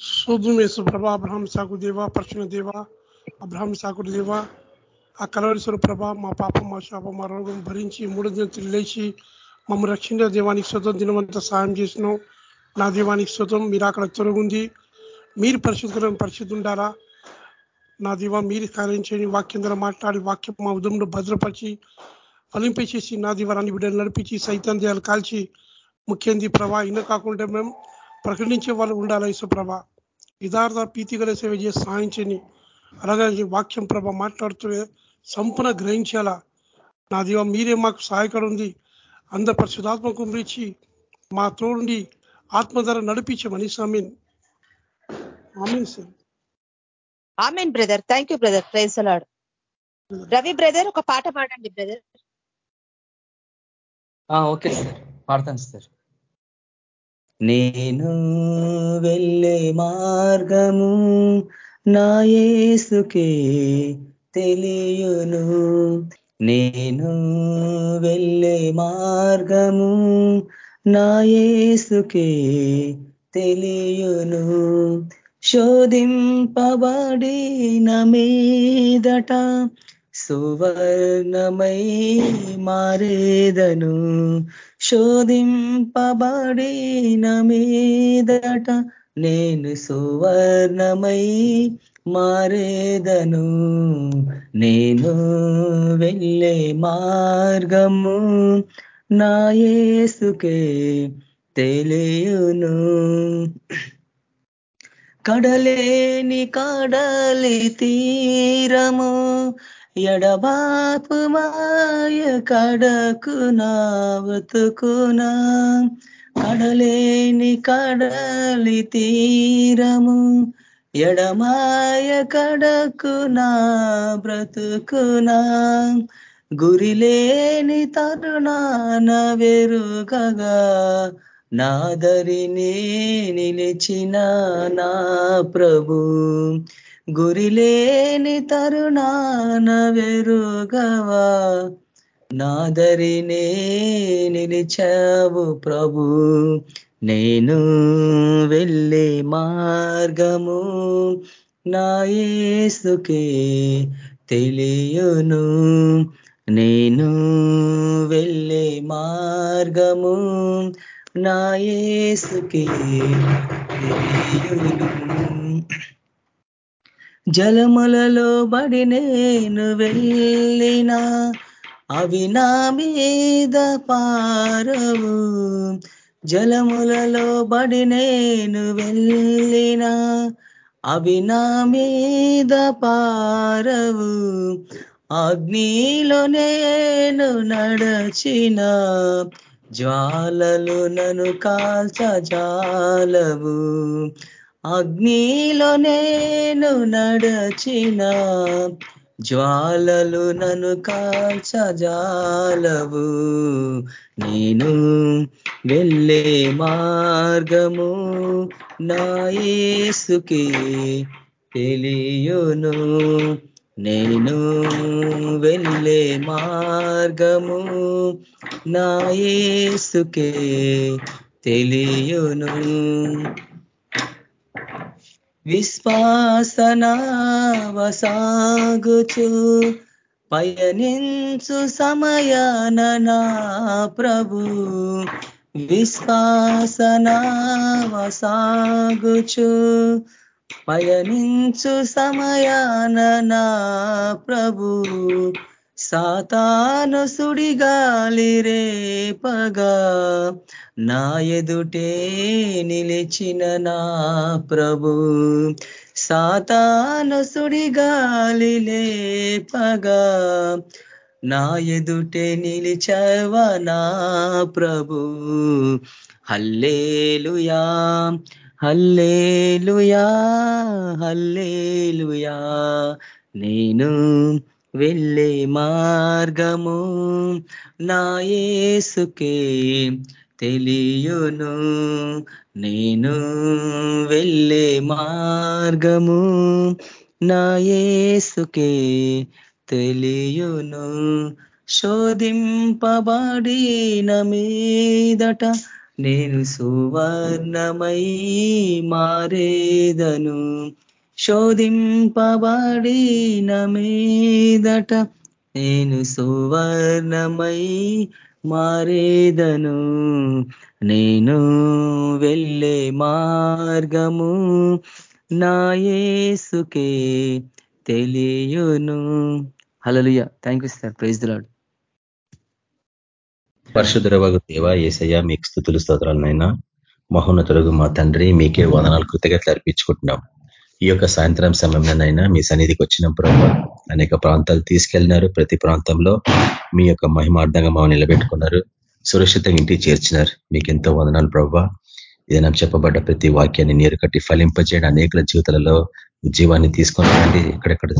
శోధం ప్రభ Abraham సాకు దేవ ప్రశ్న దేవ అబ్రహం సాకుడు దేవ. ఆ కలవరిశ్వర ప్రభ మా పాప మా శాప మా రోగం భరించి మూడు దిన లేచి మమ్మల్ని రక్షణ దేవానికి శుతం దినమంతా సాయం చేసినాం. నా దీవానికి శుతం మీరు అక్కడ తొలగుంది. మీరు పరిశుద్ధం ఉండాలా నా దీవా మీరు కార్యం చేయని వాక్యం ద్వారా మాట్లాడి వాక్యం మా ఉదయంలో భద్రపరిచి ఫలింపేసేసి నా దీవారాన్ని బిడ్డలు నడిపించి సైతం కాల్చి ముఖ్యంది ప్రభా ఇన్న కాకుండా మేము ప్రకటించే వాళ్ళు ఉండాలి ప్రభా? యథార్థ గల సేవ చేసి సాధించని అలాగే వాక్యం ప్రభ మాట్లాడుతూ సంపూర్ణ గ్రహించాలా? నా దీవ మీరే మాకు సహాయకరం ఉంది అంద పరిశుధాత్మకు రీచి మా తోడుండి ఆత్మ ధర నడిపించమని Samin amen. Sir. Amen brother. Thank you brother praise the Lord Ravi brother ఒక పాట పాడండి బ్రదర్ ఓకే సార్. పాడతాను సార్. నేను వెళ్ళే మార్గము నాయేసుకే తెలియను. నేను వెళ్ళే మార్గము నాయేసుకే తెలియను. శోధింపబడిన మీదట సువర్ణమై మారేదను. శోధింపబడిన మీదట నేను సువర్ణమై మారేదను. నేను వెళ్ళే మార్గము నాయసుకే తెలియను. కడలేని కడలి తీరము ఎడబాపు మాయ కడకు నావతుకునా కడలేని కడలి తీరము ఎడమాయ కడకు నా బ్రతుకునా. గురిలేని తరుణాన వెరుగగా నాదరిని నిలిచిన నా ప్రభు. గురిలేని తరుణాన వెరుగవా? నాదరినే నిలిచావు ప్రభు. నేను వెళ్ళే మార్గము నాయసుకే తెలియను. నేను వెళ్ళే మార్గము నాయసుకే తెలియను. జలములలో బడి నేను వెళ్ళినా అవి నా మీద పారవు. జలములలో బడి నేను వెళ్ళినా అవి నా మీద పారవు. అగ్నిలో నేను నడచిన జ్వాలలు నను కాల్చ జాలవు. అగ్నిలో నేను నడచిన జ్వాలలు నన్ను కాల్చజాలవు. నేను వెళ్ళే మార్గము నాయేసుకి తెలియను. నేను వెళ్ళే మార్గము నాయసుకే తెలియను. విశ్వాసనావసాగుచు పయనించు సమయాన నా ప్రభు. విశ్వాసనావసాగుచు పయనించు సమయాన నా ప్రభు. సాతాను సుడిగాలి రేపగా నా ఎదుటే నిలిచిన నా ప్రభు. సాతాను సుడిగాలి లేపగా నా ఎదుటే నిలిచవ నా ప్రభు. Hallelujah hallelujah hallelujah. నేను వెళ్ళే మార్గము నాయేసుకే తెలియును. నేను వెళ్ళే మార్గము నాయేసుకే తెలియును. శోధింపబడిన మీదట నేను సువర్ణమై మారేదను. శోధింపబడిన మీదట నేను సువర్ణమై మారేదను. నేను వెళ్ళే మార్గము నాయేసుకే తెలియను. Hallelujah thank you sir praise the Lord పరిశుద్ధరవగు దేవ ఏసయ్య మీకు స్థుతులు స్తోత్రాలనైనా మహోన్నతులకు మా తండ్రి మీకే వదనాలు కృతజ్ఞతలు అర్పించుకుంటున్నాం. ఈ యొక్క సాయంత్రం సమయంలోనైనా మీ సన్నిధికి వచ్చిన ప్రభావ అనేక ప్రాంతాలు తీసుకెళ్ళినారు ప్రతి ప్రాంతంలో మీ యొక్క మహిమార్థంగా మమ్మల్ని నిలబెట్టుకున్నారు. సురక్షితంగా ఇంటికి చేర్చినారు. మీకు ఎంతో వందనాలు ప్రభావ ఏదైనా చెప్పబడ్డ ప్రతి వాక్యాన్ని నీరు కట్టి ఫలింపజేయడం అనేకల జీవితాలలో జీవాన్ని తీసుకొని రండి. ఎక్కడెక్కడ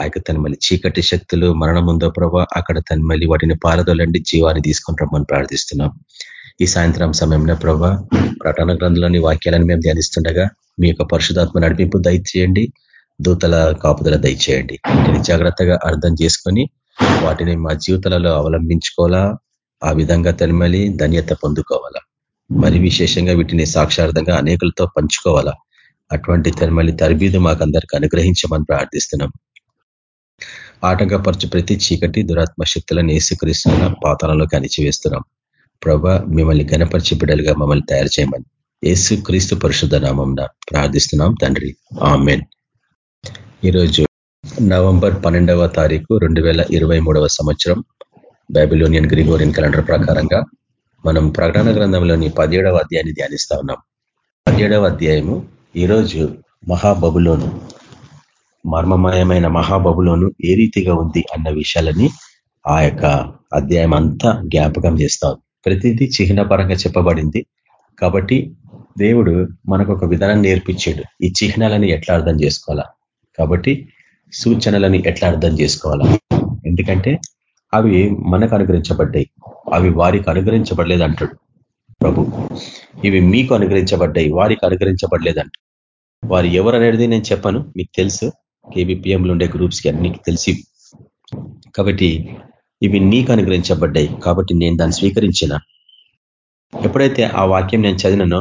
ఆ యొక్క తన మళ్ళీ చీకటి శక్తులు మరణం ఉందో ప్రభావ అక్కడ తన మళ్ళీ వాటిని పారదోలండి. జీవాన్ని తీసుకొని రమ్మని ప్రార్థిస్తున్నాం. ఈ సాయంత్రం సమయంలో ప్రభా ప్రకటన గ్రంథంలోని వాక్యాలను మేము ధ్యానిస్తుండగా మీ యొక్క పరిశుధాత్మ నడిపింపు దయచేయండి దూతల కాపుదల దయచేయండి. వీటిని జాగ్రత్తగా అర్థం చేసుకొని వాటిని మా జీవితాలలో అవలంబించుకోవాలా ఆ విధంగా తనిమలి ధన్యత పొందుకోవాలా. మరి విశేషంగా వీటిని సాక్షార్థంగా అనేకులతో పంచుకోవాలా. అటువంటి తనిమలి తరబీదు మాకు అందరికి అనుగ్రహించమని ప్రార్థిస్తున్నాం. ఆటంకపరచు ప్రతి చీకటి దురాత్మ శక్తులను ఏసుక్రీస్తున్న పాతాలలోకి అణిచివేస్తున్నాం. ప్రభ మిమ్మల్ని గణపరిచి బిడ్డలుగా మమ్మల్ని తయారు చేయమని. ఏసు క్రీస్తు పరిశుద్ధ నామం ప్రార్థిస్తున్నాం తండ్రి. ఆమెన్. ఈరోజు నవంబర్ పన్నెండవ తారీఖు రెండు సంవత్సరం బైబిలోనియన్ గ్రిగోరియన్ క్యాలెండర్ ప్రకారంగా మనం ప్రకటన గ్రంథంలోని పదిహేడవ అధ్యాయాన్ని ధ్యానిస్తా ఉన్నాం. పదిహేడవ అధ్యాయము ఈరోజు మహాబబులోను మర్మమయమైన మహాబబులోను ఏ రీతిగా ఉంది అన్న విషయాలని ఆ యొక్క అధ్యాయం అంతా జ్ఞాపకం చేస్తాం ప్రతిదీ చిహ్నపరంగా చెప్పబడింది. కాబట్టి దేవుడు మనకు ఒక విధానం నేర్పించాడు. ఈ చిహ్నాలని ఎట్లా అర్థం చేసుకోవాలా? కాబట్టి సూచనలని ఎట్లా అర్థం చేసుకోవాలా? ఎందుకంటే అవి మనకు అనుగ్రహించబడ్డాయి. అవి వారికి అనుగ్రహించబడలేదు అంటాడు ప్రభు. ఇవి మీకు అనుగ్రహించబడ్డాయి. వారికి అనుగ్రహించబడలేదంట. వారు ఎవరు అనేది నేను చెప్పను. మీకు తెలుసు. కేబిపిఎంలు ఉండే గ్రూప్స్కి అన్నికి తెలిసి. కాబట్టి ఇవి నీకు అనుగ్రహించబడ్డాయి కాబట్టి నేను దాన్ని స్వీకరించిన. ఎప్పుడైతే ఆ వాక్యం నేను చదివినో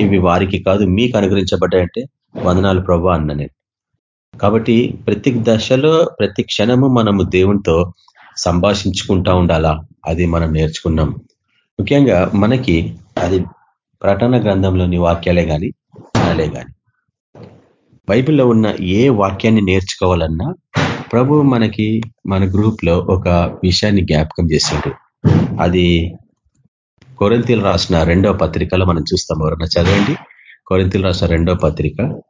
ఇవి వారికి కాదు మీకు అనుగ్రహించబడ్డాయంటే వందనాలు ప్రభా అన్న నేను కాబట్టి ప్రతి దశలో ప్రతి క్షణము మనము దేవునితో సంభాషించుకుంటా ఉండాలా? అది మనం నేర్చుకున్నాం. ముఖ్యంగా మనకి అది ప్రటన గ్రంథంలోని వాక్యాలే కానీ జ్ఞానాలే కానీ బైబిల్లో ఉన్న ఏ వాక్యాన్ని నేర్చుకోవాలన్నా ప్రభు మనకి మన గ్రూప్లో ఒక విషయాన్ని జ్ఞాపకం చేసిండు. అది కొరింతలు రాసిన రెండో పత్రికలో మనం చూస్తాం. ఎవరన్నా చదవండి. కొరింతలు రాసిన రెండో పత్రిక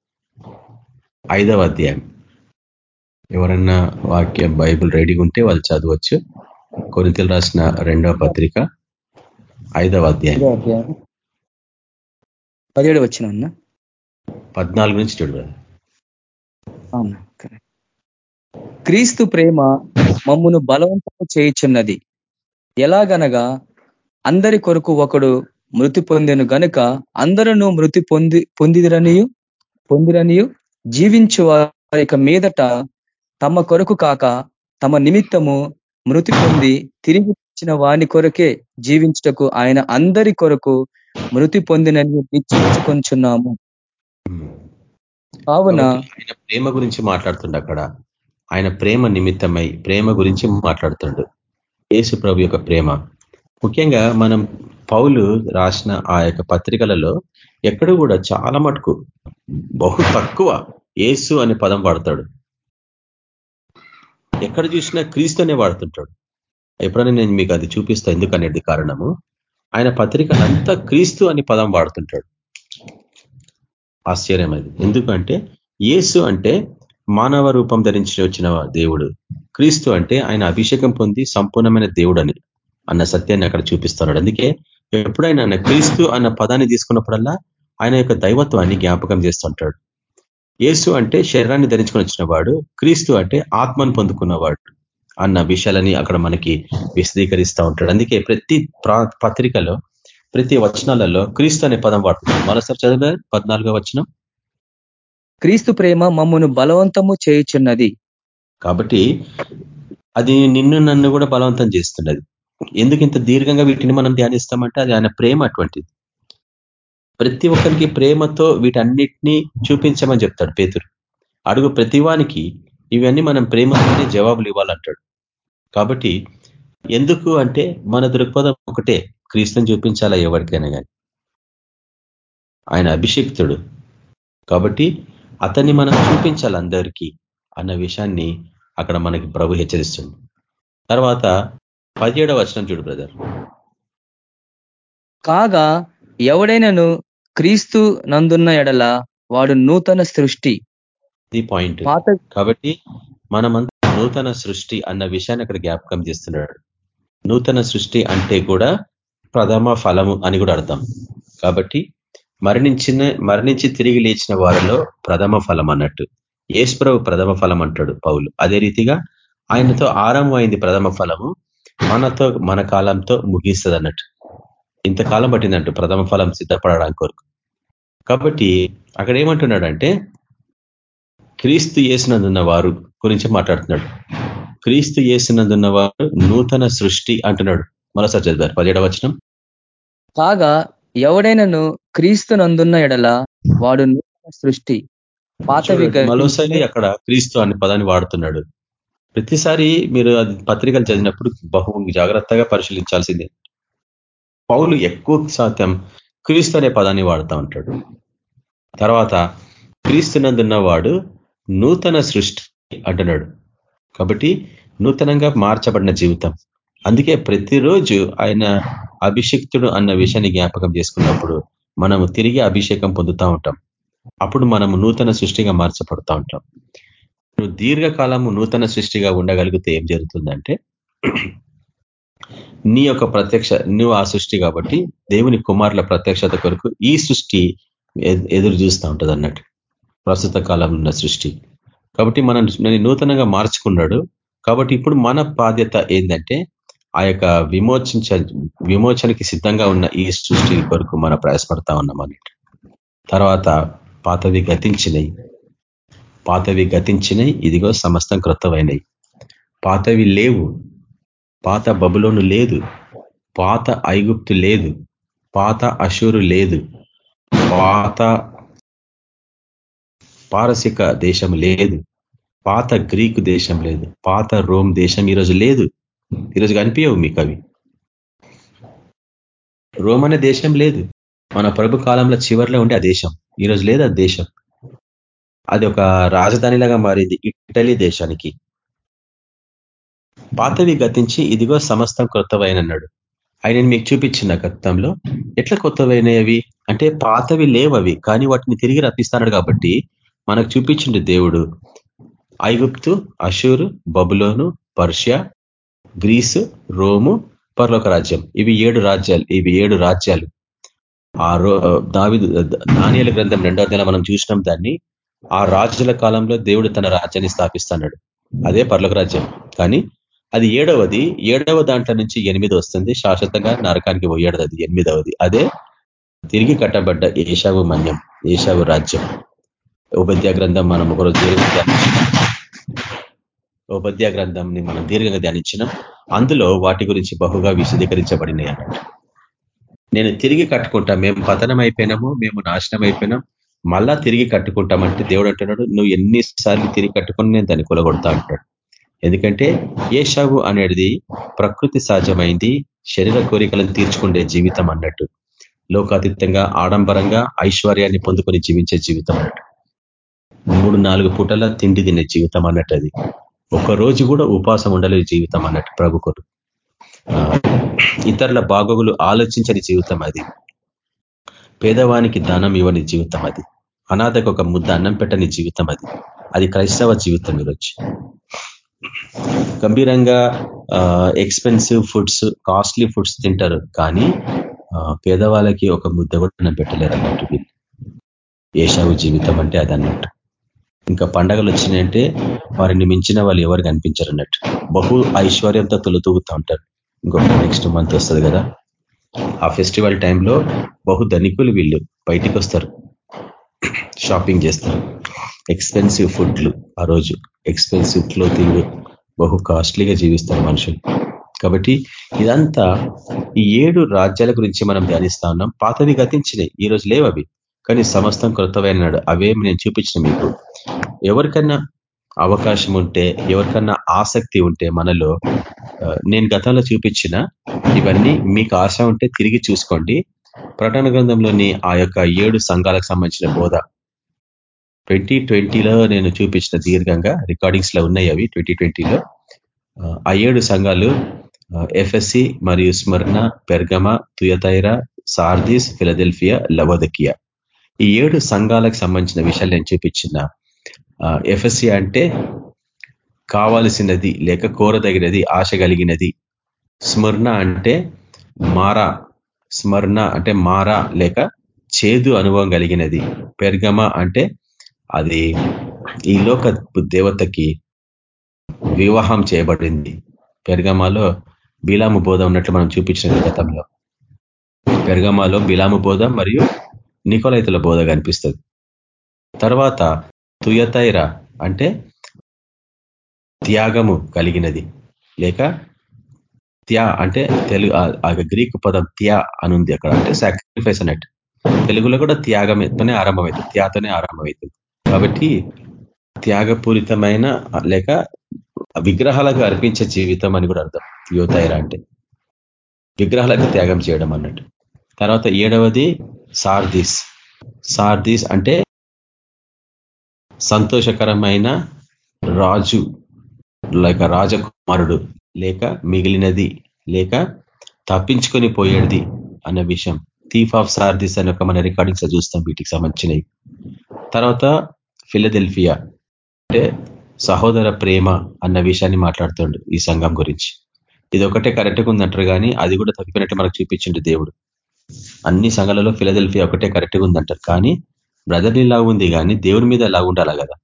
ఐదవ అధ్యాయం. ఎవరన్నా వాక్య బైబుల్ రెడీగా ఉంటే వాళ్ళు చదవచ్చు. కొరితలు రాసిన రెండవ పత్రిక ఐదవ అధ్యాయం. పదిహేడు వచ్చిన పద్నాలుగు నుంచి చూడు క్రీస్తు ప్రేమ మమ్మును బలవంతం చేయుచున్నది. ఎలాగనగా అందరి కొరకు ఒకడు మృతి పొందెను గనుక అందరూ మృతి పొంది పొందిరనియు పొందిరనియు జీవించు వారి మీదట తమ కొరకు కాక తమ నిమిత్తము మృతి పొంది తిరిగి వచ్చిన వాని కొరకే జీవించటకు ఆయన అందరి కొరకు మృతి పొందినని నిశ్చయించుకొంచున్నాము. కావున ఆయన ప్రేమ గురించి మాట్లాడుతుండ అక్కడ. ఆయన ప్రేమ నిమిత్తమై ప్రేమ గురించి మాట్లాడుతుండు. యేసు ప్రభు యొక్క ప్రేమ. ముఖ్యంగా మనం పౌలు రాసిన ఆ యొక్క పత్రికలలో ఎక్కడ కూడా చాలా మటుకు బహు తక్కువ ఏసు అనే పదం వాడతాడు. ఎక్కడ చూసినా క్రీస్తునే వాడుతుంటాడు. ఎప్పుడైనా నేను మీకు అది చూపిస్తా ఎందుకనేది కారణము ఆయన పత్రిక అంతా క్రీస్తు అని పదం వాడుతుంటాడు. ఆశ్చర్యం అది ఎందుకంటే యేసు అంటే మానవ రూపం ధరించి వచ్చిన దేవుడు. క్రీస్తు అంటే ఆయన అభిషేకం పొంది సంపూర్ణమైన దేవుడు అని అన్న సత్యాన్ని అక్కడ చూపిస్తున్నాడు. అందుకే ఎప్పుడైనా క్రీస్తు అన్న పదాన్ని తీసుకున్నప్పుడల్లా ఆయన యొక్క దైవత్వాన్ని జ్ఞాపకం చేస్తుంటాడు. యేసు అంటే శరీరాన్ని ధరించుకొని వచ్చిన వాడు క్రీస్తు అంటే ఆత్మను పొందుకున్నవాడు అన్న విషయాలని అక్కడ మనకి విశదీకరిస్తూ ఉంటాడు. అందుకే ప్రతి పత్రికలో ప్రతి వచనాలలో క్రీస్తు అనే పదం వాడుతున్నాం. మరోసారి చదివారు పద్నాలుగో వచనం. క్రీస్తు ప్రేమ మమ్మను బలవంతము చేయుచున్నది. కాబట్టి అది నిన్ను నన్ను కూడా బలవంతం చేస్తున్నది. ఎందుకు ఇంత దీర్ఘంగా వీటిని మనం ధ్యానిస్తామంటే అది ఆయన ప్రేమ అటువంటిది. ప్రతి ఒక్కరికి ప్రేమతో వీటన్నిటినీ చూపించమని చెప్తాడు పేతురు. అడుగు ప్రతివానికి ఇవన్నీ మనం ప్రేమతోనే జవాబులు ఇవ్వాలంటాడు. కాబట్టి ఎందుకు అంటే మన దృక్పథం ఒకటే క్రీస్తుని చూపించాలా ఎవరికైనా కానీ ఆయన అభిషిక్తుడు. కాబట్టి అతన్ని మనం చూపించాలి అందరికీ అన్న విషయాన్ని అక్కడ మనకి ప్రభు హెచ్చరిస్తుంది తర్వాత పదిహేడవ వచనం చూడు బ్రదర్. కాగా ఎవడైనాను క్రీస్తు నందున్న ఎడల వాడు నూతన సృష్టి. ఇది పాయింట్ కాబట్టి మనమంతా నూతన సృష్టి అన్న విషయాన్ని అక్కడ జ్ఞాపకం చేస్తున్నాడు. నూతన సృష్టి అంటే కూడా ప్రథమ ఫలము అని కూడా అర్థం. కాబట్టి మరణించిన మరణించి తిరిగి లేచిన వారిలో ప్రథమ ఫలం అన్నట్టు. ఏశ్వరవు ప్రథమ ఫలం అంటాడు పౌలు. అదే రీతిగా ఆయనతో ఆరంభమైంది ప్రథమ ఫలము మనతో మన కాలంతో ముగిస్తుంది అన్నట్టు ఇంతకాలం పట్టిందంటూ ప్రథమ ఫలం సిద్ధపడడానికి కొరకు. కాబట్టి అక్కడ ఏమంటున్నాడంటే క్రీస్తు చేసినందున్న వారు గురించి మాట్లాడుతున్నాడు. క్రీస్తు చేసినందున్న వారు నూతన సృష్టి అంటున్నాడు. మరోసారి చదివారు పదిహేడవ వచనం. కాగా ఎవడైనాను క్రీస్తు నందున్న ఎడల వాడు నూతన సృష్టి పాతవి మరోసారి అక్కడ క్రీస్తు అనే పదాన్ని వాడుతున్నాడు. ప్రతిసారి మీరు అది పత్రికలు చదివినప్పుడు బహు జాగ్రత్తగా పరిశీలించాల్సిందే. పౌలు ఎక్కువ శాతం క్రీస్తు అనే పదాన్ని వాడుతూ ఉంటాడు. తర్వాత క్రీస్తునందున్న వాడు నూతన సృష్టి అంటున్నాడు. కాబట్టి నూతనంగా మార్చబడిన జీవితం. అందుకే ప్రతిరోజు ఆయన అభిషిక్తుడు అన్న విషయాన్ని జ్ఞాపకం చేసుకున్నప్పుడు మనము తిరిగి అభిషేకం పొందుతూ ఉంటాం. అప్పుడు మనము నూతన సృష్టిగా మార్చబడుతూ ఉంటాం. నువ్వు దీర్ఘకాలము నూతన సృష్టిగా ఉండగలిగితే ఏం జరుగుతుందంటే నీ యొక్క ప్రత్యక్ష నువ్వు ఆ సృష్టి కాబట్టి దేవుని కుమారుల ప్రత్యక్షత కొరకు ఈ సృష్టి ఎదురు చూస్తూ ఉంటుంది అన్నట్టు. ప్రస్తుత కాలంలో ఉన్న సృష్టి. కాబట్టి మనం నూతనంగా మార్చుకున్నాడు. కాబట్టి ఇప్పుడు మన బాధ్యత ఏంటంటే ఆ యొక్క విమోచించ విమోచనకి సిద్ధంగా ఉన్న ఈ సృష్టి కొరకు మనం ప్రయాసపడతా ఉన్నాం అన్నట్టు తర్వాత పాతవి గతించినవి పాతవి గతించినవి ఇదిగో సమస్తం క్రొత్తమైనవి పాతవి లేవు. పాత బబులోను లేదు. పాత ఐగుప్తు లేదు. పాత అషూరు లేదు. పాత పారసిక దేశం లేదు. పాత గ్రీకు దేశం లేదు. పాత రోమ్ దేశం ఈరోజు లేదు. ఈరోజు కనిపించవు మీకు అవి రోమ్ అనే దేశం లేదు. మన ప్రభు కాలంలో చివరిలో ఉండే ఆ దేశం. ఈరోజు లేదు ఆ దేశం. అది ఒక రాజధానిలాగా మారింది ఇటలీ దేశానికి. పాతవి గతించి ఇదిగో సమస్తం క్రొత్తవైనన్నాడు ఆయన మీకు చూపించిన గతంలో ఎట్లా కొత్తవైనవి? అంటే పాతవి లేవవి కానీ వాటిని తిరిగి రప్పిస్తాడు కాబట్టి మనకు చూపించిండు దేవుడు. ఐగుప్తు అషూరు బబులోను పర్షియా గ్రీసు రోము పర్లోక రాజ్యం. ఇవి ఏడు రాజ్యాలు ఇవి ఏడు రాజ్యాలు. ఆ రో దావి నాణ్యాల గ్రంథం రెండో నెల మనం చూసినాం దాన్ని. ఆ రాజుల కాలంలో దేవుడు తన రాజ్యాన్ని స్థాపిస్తున్నాడు. అదే పర్లోక రాజ్యం. కానీ అది ఏడవది ఏడవ దాంట్లో నుంచి ఎనిమిది వస్తుంది. శాశ్వతంగా నరకానికి పోయేది అది ఎనిమిదవది. అదే తిరిగి కట్టబడ్డ ఏషావు మన్యం ఏషావు రాజ్యం. ఉపద్యా గ్రంథం మనం ఒకరోజు దీర్ఘంగా గ్రంథంని మనం దీర్ఘంగా ధ్యానించినాం. అందులో వాటి గురించి బహుగా విశదీకరించబడినాయి అన్నట్టు నేను తిరిగి కట్టుకుంటా. మేము పతనం అయిపోయినాము మేము నాశనం అయిపోయినాం మళ్ళా తిరిగి కట్టుకుంటామంటే దేవుడు అంటున్నాడు నువ్వు ఎన్నిసార్లు తిరిగి కట్టుకుని నేను దాన్ని కొలగొడతా అంటాడు. ఎందుకంటే ఏషావు అనేది ప్రకృతి సహజమైంది శరీర కోరికలను తీర్చుకుండే జీవితం అన్నట్టు. లోకాతీతంగా ఆడంబరంగా ఐశ్వర్యాన్ని పొందుకొని జీవించే జీవితం అన్నట్టు. మూడు నాలుగు పూటల తిండి తినే జీవితం అన్నట్టు అది. ఒక రోజు కూడా ఉపాసం ఉండలేదు జీవితం అన్నట్టు ప్రభుకుడు. ఇతరుల బాగోగులు ఆలోచించని జీవితం అది. పేదవానికి దానం ఇవ్వని జీవితం అది. అనాథకు ఒక ముద్ద అన్నం పెట్టని జీవితం అది. అది క్రైస్తవ జీవితం ఈరోజు. గంభీరంగా ఎక్స్పెన్సివ్ ఫుడ్స్ కాస్ట్లీ ఫుడ్స్ తింటారు కానీ పేదవాళ్ళకి ఒక ముద్ద కూడా అన్నం పెట్టలేరు అన్నట్టు వీళ్ళు. ఏషావు జీవితం అంటే అది అన్నట్టు ఇంకా పండగలు వచ్చినాయంటే వారిని మించిన వాళ్ళు ఎవరు కనిపించరు అన్నట్టు. బహు ఐశ్వర్యంతో తొలుతూగుతూ ఉంటారు. ఇంకొక నెక్స్ట్ మంత్ వస్తుంది కదా. ఆ ఫెస్టివల్ టైంలో బహు ధనికులు వీళ్ళు బయటికి వస్తారు. షాపింగ్ చేస్తారు. ఎక్స్పెన్సివ్ ఫుడ్లు ఆ రోజు. ఎక్స్పెన్సివ్ క్లోతింగ్ బహు కాస్ట్లీగా జీవిస్తారు మనుషులు. కాబట్టి ఇదంతా ఈ ఏడు రాజ్యాల గురించి మనం ధ్యానిస్తా ఉన్నాం. పాతవి గతించినాయి. ఈ రోజు లేవు అవి కానీ సమస్తం కొత్తవైనాడు అవేమి నేను చూపించిన మీకు. ఎవరికన్నా అవకాశం ఉంటే ఎవరికన్నా ఆసక్తి ఉంటే మనలో నేను గతంలో చూపించిన ఇవన్నీ మీకు ఆశ ఉంటే తిరిగి చూసుకోండి. ప్రకటన గ్రంథంలోని ఆ యొక్క ఏడు సంఘాలకు సంబంధించిన బోధ. ట్వంటీ ట్వంటీలో నేను చూపించిన దీర్ఘంగా రికార్డింగ్స్లో ఉన్నాయి అవి ట్వంటీ ట్వంటీలో. ఆ ఏడు సంఘాలు ఎఫ్ఎస్సి మరియు స్మరణ Pergamum Thyatira Sardis Philadelphia Laodicea. ఈ ఏడు సంఘాలకు సంబంధించిన విషయాలు నేను చూపించిన ఎఫ్ఎస్సి అంటే కావాల్సినది లేక కోరదగినది ఆశ కలిగినది. స్మరణ అంటే మారా స్మరణ అంటే మారా లేక చేదు అనుభవం కలిగినది. పెర్గమ అంటే అది ఈ లోక దేవతకి వివాహం చేయబడింది. పెర్గమాలో బిలాము బోధ ఉన్నట్లు మనం చూపించిన గతంలో. పెర్గమాలో బిలాము బోధ మరియు నికోలైతుల బోధ కనిపిస్తుంది. తర్వాత తుయతైర అంటే త్యాగము కలిగినది. లేక త్యా అంటే తెలుగు ఆ గ్రీకు పదం త్యా అనుంది అక్కడ అంటే సాక్రిఫైస్ అన్నట్టు. తెలుగులో కూడా త్యాగంతోనే ఆరంభమవుతుంది త్యాతోనే ఆరంభమవుతుంది కాబట్టి త్యాగపూరితమైన లేక విగ్రహాలకు అర్పించే జీవితం అని కూడా అర్థం. యువతైరా అంటే విగ్రహాలకు త్యాగం చేయడం అన్నట్టు. తర్వాత ఏడవది సార్దీస్. సార్దీస్ అంటే సంతోషకరమైన రాజు లేక రాజకుమారుడు లేక మిగిలినది లేక తప్పించుకొని పోయేది అన్న విషయం థీఫ్ ఆఫ్ సార్దిస్ అని ఒక మన రికార్డింగ్స్ చూస్తాం వీటికి సంబంధించినవి తర్వాత ఫిలదెల్ఫియా అంటే సహోదర ప్రేమ అన్న విషయాన్ని మాట్లాడుతుండు ఈ సంఘం గురించి. ఇది ఒకటే కరెక్ట్గా ఉందంటారు కానీ అది కూడా తప్పినట్టు మనకు చూపించిండు దేవుడు. అన్ని సంఘాలలో ఫిలదెల్ఫియా ఒకటే కరెక్ట్గా ఉందంటారు. కానీ బ్రదర్ని లాగా ఉంది కానీ దేవుడి మీద లాగా ఉండాలి కదా?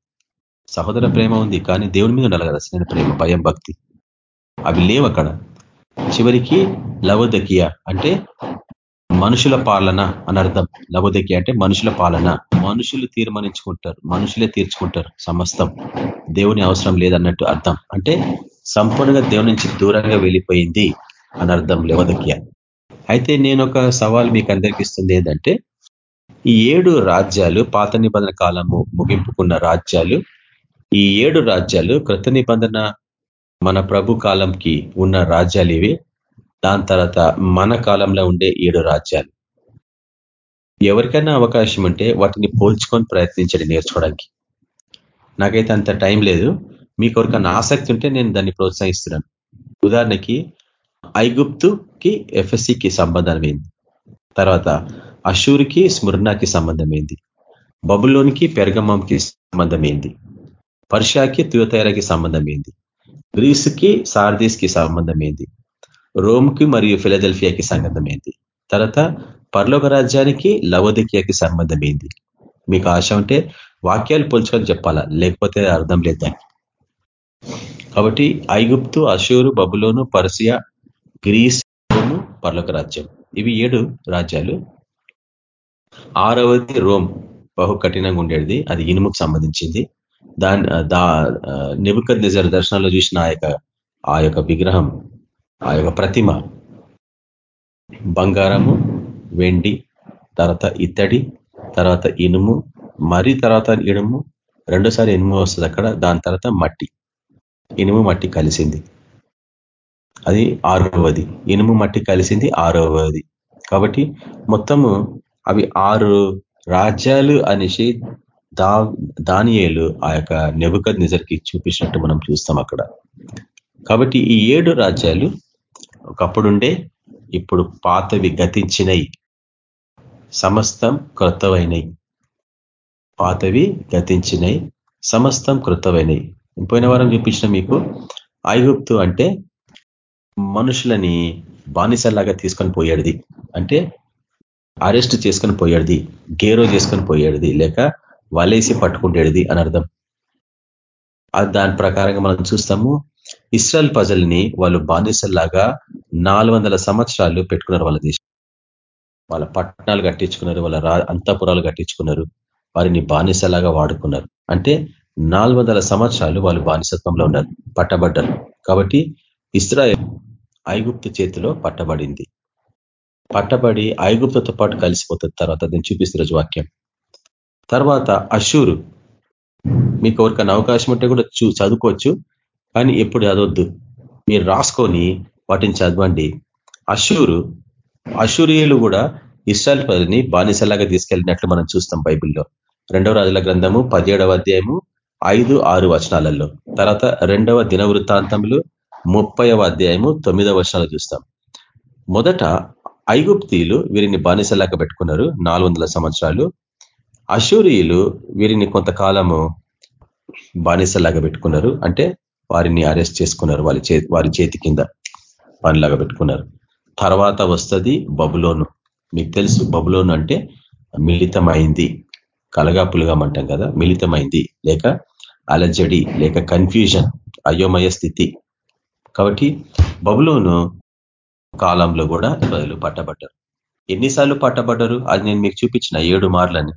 సహోదర ప్రేమ ఉంది కానీ దేవుని మీద ఉండాలి కదా స్నేహ ప్రేమ భయం భక్తి? అవి లేవు అక్కడ. చివరికి లవదకియ అంటే మనుషుల పాలన అని అర్థం. లవదకి అంటే మనుషుల పాలన. మనుషులు తీర్మానించుకుంటారు మనుషులే తీర్చుకుంటారు సమస్తం. దేవుని అవసరం లేదన్నట్టు అర్థం. అంటే సంపూర్ణంగా దేవుని నుంచి దూరంగా వెళ్ళిపోయింది అని అర్థం లవదకియ. అయితే నేను ఒక సవాల్ మీకు అందరికిస్తుంది ఏంటంటే ఈ ఏడు రాజ్యాలు పాత నిబంధన కాలము ముగింపుకున్న రాజ్యాలు ఈ ఏడు రాజ్యాలు కృత నిబంధన మన ప్రభు కాలంకి ఉన్న రాజ్యాలు ఇవి. దాని తర్వాత మన కాలంలో ఉండే ఏడు రాజ్యాలు. ఎవరికైనా అవకాశం ఉంటే వాటిని పోల్చుకొని ప్రయత్నించండి నేర్చుకోవడానికి. నాకైతే అంత టైం లేదు. మీకు ఎవరికైనా ఆసక్తి ఉంటే నేను దాన్ని ప్రోత్సహిస్తున్నాను. ఉదాహరణకి ఐగుప్తుకి ఎఫ్ఎస్సికి అయింది తర్వాత అషూర్కి స్మృణకి సంబంధమైంది? బబులోనికి పెరగమంకి సంబంధమైంది? పర్షాకి తుయతైరకి సంబంధమైంది? గ్రీస్కి సార్దీస్కి సంబంధమైంది? రోమ్కి మరియు ఫిలదెల్ఫియాకి సంబంధమైంది? తర్వాత పర్లోక రాజ్యానికి లవోదికియాకి సంబంధమైంది? మీకు ఆశ ఉంటే వాక్యాలు పోల్చుకొని చెప్పాలా? లేకపోతే అర్థం లేదు దానికి. కాబట్టి ఐగుప్తు అషూరు బబులోను పర్సియా గ్రీస్ పర్లోక రాజ్యం. ఇవి ఏడు రాజ్యాలు. ఆరవది రోమ్ బహు కఠినంగా ఉండేది. అది ఇనుముకు సంబంధించింది. దాని దా నిబుకద్ నిజర్ దర్శనంలో చూసిన ఆ యొక్క ఆ యొక్క విగ్రహం ఆ యొక్క ప్రతిమ బంగారము వెండి తర్వాత ఇత్తడి తర్వాత ఇనుము మరి తర్వాత ఇనుము రెండోసారి ఇనుము వస్తుంది అక్కడ దాని తర్వాత మట్టి. ఇనుము మట్టి కలిసింది. అది ఆరవది. ఇనుము మట్టి కలిసింది ఆరవది. కాబట్టి మొత్తము అవి ఆరు రాజ్యాలు అనేసి దా దానియేలు ఆ యొక్క నెబుకద్ నిజర్కి చూపించినట్టు మనం చూస్తాం అక్కడ. కాబట్టి ఈ ఏడు రాజ్యాలు ఒకప్పుడుండే ఇప్పుడు పాతవి గతించినవి సమస్తం క్రొత్తవైనవి పాతవి గతించినవి సమస్తం కృతమైనవి పోయిన వారం చూపించిన మీకు ఐగుప్తు అంటే మనుషులని బానిసల్లాగా తీసుకొని పోయేది అంటే అరెస్ట్ చేసుకొని పోయేది గేరో చేసుకొని పోయేది లేక వలేసి పట్టుకుంటేది అని అర్థం. దాని ప్రకారంగా మనం చూస్తాము ఇస్రాయల్ ప్రజల్ని వాళ్ళు బానిసల్లాగా నాలుగు సంవత్సరాలు పెట్టుకున్నారు వాళ్ళ దేశం. వాళ్ళ పట్టణాలు కట్టించుకున్నారు వాళ్ళ అంతపురాలు కట్టించుకున్నారు వారిని బానిసలాగా వాడుకున్నారు. అంటే నాలుగు సంవత్సరాలు వాళ్ళు బానిసత్వంలో ఉన్నారు పట్టబడ్డారు. కాబట్టి ఇస్రాయల్ ఐగుప్తు చేతిలో పట్టబడింది. పట్టబడి ఐగుప్తతో పాటు కలిసిపోతుంది. తర్వాత దీన్ని చూపిస్తే వాక్యం. తర్వాత అషూరు మీకు ఎవరికైనా అవకాశం ఉంటే కూడా చూ చదువుకోవచ్చు. కానీ ఎప్పుడు చదవద్దు. మీరు రాసుకొని వాటిని చదవండి. అషూరు అషూరియులు కూడా ఇస్రాయల్ ప్రజల్ని బానిసలాగా తీసుకెళ్ళినట్లు మనం చూస్తాం బైబిల్లో. రెండవ రాజుల గ్రంథము పదిహేడవ అధ్యాయము ఐదు ఆరు వచనాలలో. తర్వాత రెండవ దిన వృత్తాంతములు ముప్పైవ అధ్యాయము తొమ్మిదవ వచనాలు చూస్తాం. మొదట ఐగుప్తీయులు వీరిని బానిసలాగా పెట్టుకున్నారు నాలుగు సంవత్సరాలు. అశూరియులు వీరిని కొంతకాలము బానిసలాగా పెట్టుకున్నారు. అంటే వారిని అరెస్ట్ చేసుకున్నారు. వాళ్ళ వారి చేతి కింద పనిలాగా పెట్టుకున్నారు. తర్వాత వస్తుంది బబులోను. మీకు తెలుసు బబులోను అంటే మిళితమైంది. కలగాపులుగా అంటాం కదా మిళితమైంది. లేక అలజడి లేక కన్ఫ్యూజన్ అయోమయ స్థితి. కాబట్టి బబులోను కాలంలో కూడా ప్రజలు పట్టబడ్డారు. ఎన్నిసార్లు పట్టబడ్డారు? అది నేను మీకు చూపించిన ఏడు మార్లని.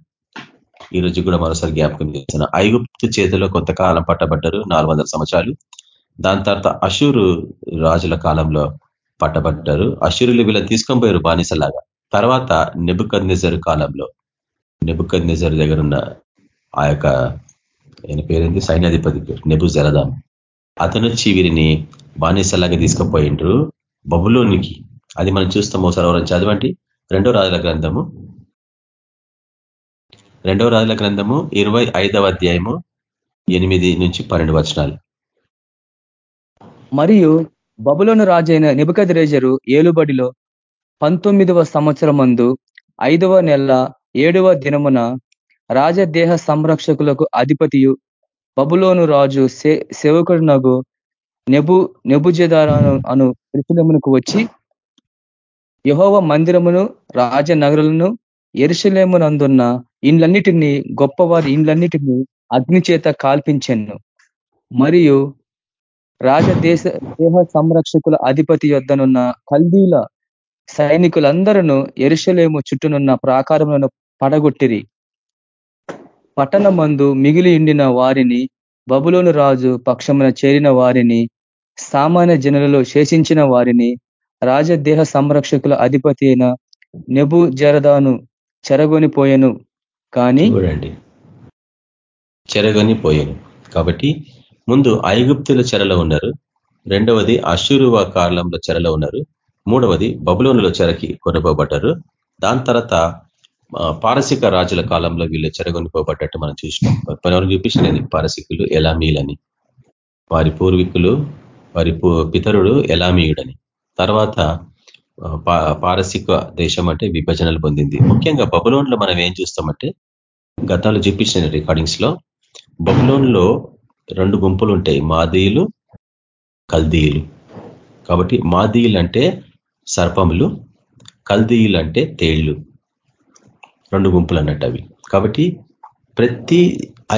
ఈ రోజు కూడా మరోసారి జ్ఞాపకం చేస్తున్నా. ఐగుప్తు చేతిలో కొంతకాలం పట్టబడ్డారు నాలుగు సంవత్సరాలు. దాని తర్వాత అషూరు రాజుల కాలంలో పట్టబడ్డారు. అషూరులు వీళ్ళని తీసుకొని పోయారు బానిసలాగా. తర్వాత నెబుకద్ నిజరు కాలంలో నెబుకద్ నిజర్ దగ్గర ఉన్న ఆ యొక్క ఆయన పేరేంది సైన్యాధిపతి పేరు నెబు జరదాం అతను వచ్చి వీరిని బానిసలాగా తీసుకుపోయిండ్రు బబులోనికి. అది మనం చూస్తాం ఒకసారి ఎవరైనా చదవండి. రెండో రాజుల గ్రంథము. రెండవ రాజుల గ్రంథము ఇరవై ఐదవ అధ్యాయము ఎనిమిది నుంచి పన్నెండు వచనాలు. మరియు బబులోను రాజైన నిబద్ రేజరు ఏలుబడిలో పంతొమ్మిదవ సంవత్సరం మందు ఐదవ నెల ఏడవ దినమున రాజదేహ సంరక్షకులకు అధిపతియు బబులోను రాజు సేవకుడునగు నెబు నెబుజదారాను అను ఎరుసలేమునకు వచ్చి యహోవ మందిరమును రాజనగరులను ఎరుసలేమునందున్న ఇండ్లన్నిటినీ గొప్పవారి ఇండ్లన్నిటినీ అగ్ని చేత కాల్పించెను. మరియు రాజదేశ దేహ సంరక్షకుల అధిపతి యొద్దనున్న కల్దీల సైనికులందరూ ఎరుషలేము చుట్టూనున్న ప్రాకారములను పడగొట్టిరి. పట్టణమందు మిగిలి ఉండిన వారిని బబులోను రాజు పక్షమున చేరిన వారిని సామాన్య జనులలో శేషించిన వారిని రాజదేహ సంరక్షకుల అధిపతి అయిన నెబు జరదాను చెరగొనిపోయాను. కానీ చూడండి. చెరగొనిపోయాను. కాబట్టి ముందు ఐగుప్తుల చెరలో ఉన్నారు. రెండవది అశురువ కాలంలో చెరలో ఉన్నారు. మూడవది బబులోనులో చెరకి కొనబోబడ్డారు దాని తర్వాత పారసిక రాజుల కాలంలో వీళ్ళు చెరగొనిపోబడ్డట్టు మనం చూసినాం. పని చూపించినది పారసికులు ఎలామీలని. వారి పూర్వీకులు వారి పితరుడు ఎలామీయుడని. తర్వాత పారసిక దేశం అంటే విభజనలు పొందింది. ముఖ్యంగా బబులోన్లో మనం ఏం చూస్తామంటే గతాలు చూపించిన రికార్డింగ్స్లో బబులోన్లో రెండు గుంపులు ఉంటాయి. మాదీయులు కల్దీయులు. కాబట్టి మాదీయులు అంటే సర్పములు కల్దీయులు అంటే తేళ్ళు. రెండు గుంపులు అన్నట్టు అవి. కాబట్టి ప్రతి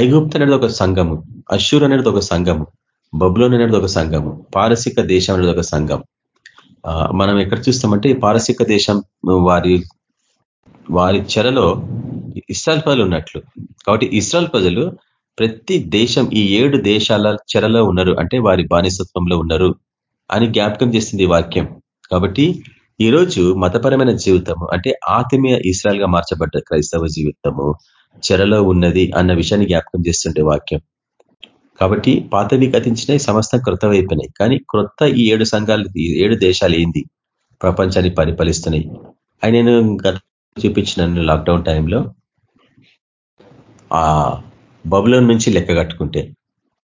ఐగుప్తు అనేది ఒక సంఘము అశ్యూర్ అనేది ఒక సంఘము బబులోన్ అనేది ఒక సంఘము పారసిక దేశం అనేది ఒక సంఘం. మనం ఎక్కడ చూస్తామంటే పారసిక దేశం వారి వారి చెరలో ఇస్రాల్ ప్రజలు ఉన్నట్లు. కాబట్టి ఇస్రాల్ ప్రజలు ప్రతి దేశం ఈ ఏడు దేశాల చెరలో ఉన్నారు. అంటే వారి బానిసత్వంలో ఉన్నారు అని జ్ఞాపకం చేస్తుంది వాక్యం. కాబట్టి ఈరోజు మతపరమైన జీవితము అంటే ఆత్మీయ ఇస్రాయల్గా మార్చబడ్డ క్రైస్తవ జీవితము చెరలో ఉన్నది అన్న విషయాన్ని జ్ఞాపకం చేస్తుండే వాక్యం. కాబట్టి పాతవి గతించినవి సమస్తం కృతమైపోయినాయి. కానీ క్రొత్త ఈ ఏడు సంఘాలు ఏడు దేశాలు ఏంది? ప్రపంచాన్ని పరిపాలిస్తున్నాయి. ఆయన నేను గత చూపించిన లాక్డౌన్ టైంలో ఆ బబులోన్ నుంచి లెక్క కట్టుకుంటే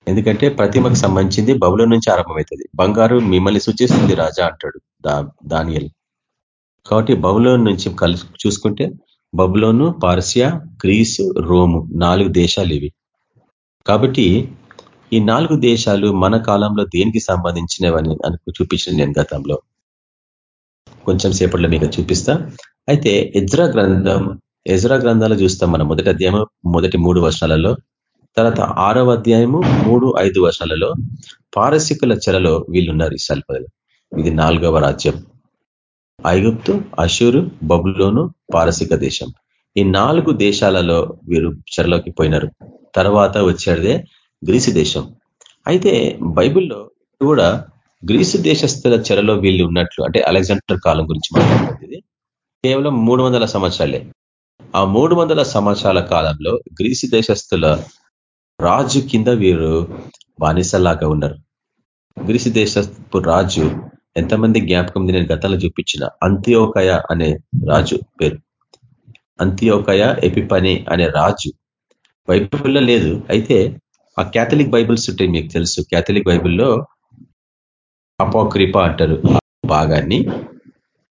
ఎందుకంటే ప్రతిమకు సంబంధించింది బబులో నుంచి ఆరంభమవుతుంది. బంగారు మిమ్మల్ని సూచిస్తుంది రాజా అంటాడు దానియల్. కాబట్టి బబులోన్ నుంచి కలిసి చూసుకుంటే బబులోను పార్సియా గ్రీసు రోము నాలుగు దేశాలు ఇవి. కాబట్టి ఈ నాలుగు దేశాలు మన కాలంలో దేనికి సంబంధించినవని అనుకు చూపించిన నేను గతంలో. కొంచెం సేపట్లో మీకు చూపిస్తా. అయితే ఎజ్రా గ్రంథం ఎజ్రా గ్రంథాలు చూస్తాం మనం. మొదటి అధ్యాయం మొదటి మూడు వర్షాలలో తర్వాత ఆరవ అధ్యాయము మూడు ఐదు వర్షాలలో పారసికుల చెరలో వీళ్ళున్నారు ఈ సల్పదలు ఇది నాలుగవ రాజ్యం. ఐగుప్తు అషూరు బబులోను పారసిక దేశం. ఈ నాలుగు దేశాలలో వీరు చెరలోకి పోయినారు. తర్వాత వచ్చేదే గ్రీసు దేశం. అయితే బైబిల్లో కూడా గ్రీసు దేశస్తుల చెరలో వీళ్ళు ఉన్నట్లు అంటే అలెగ్జాండర్ కాలం గురించి మాట్లాడుతుంది. కేవలం మూడు సంవత్సరాలే. ఆ మూడు సంవత్సరాల కాలంలో గ్రీసు దేశస్తుల రాజు కింద వీరు బానిసలాగా ఉన్నారు. గ్రీసు దేశపు రాజు ఎంతమంది జ్ఞాపకం నేను గతంలో చూపించిన అంత్యోకయ అనే రాజు పేరు. అంత్యోకయ ఎపిపని అనే రాజు బైబిల్లో లేదు. అయితే ఆ క్యాథలిక్ బైబిల్స్ ఉంటాయి మీకు తెలుసు. క్యాథలిక్ బైబిల్లో అపోక్రిప అంటారు. భాగాన్ని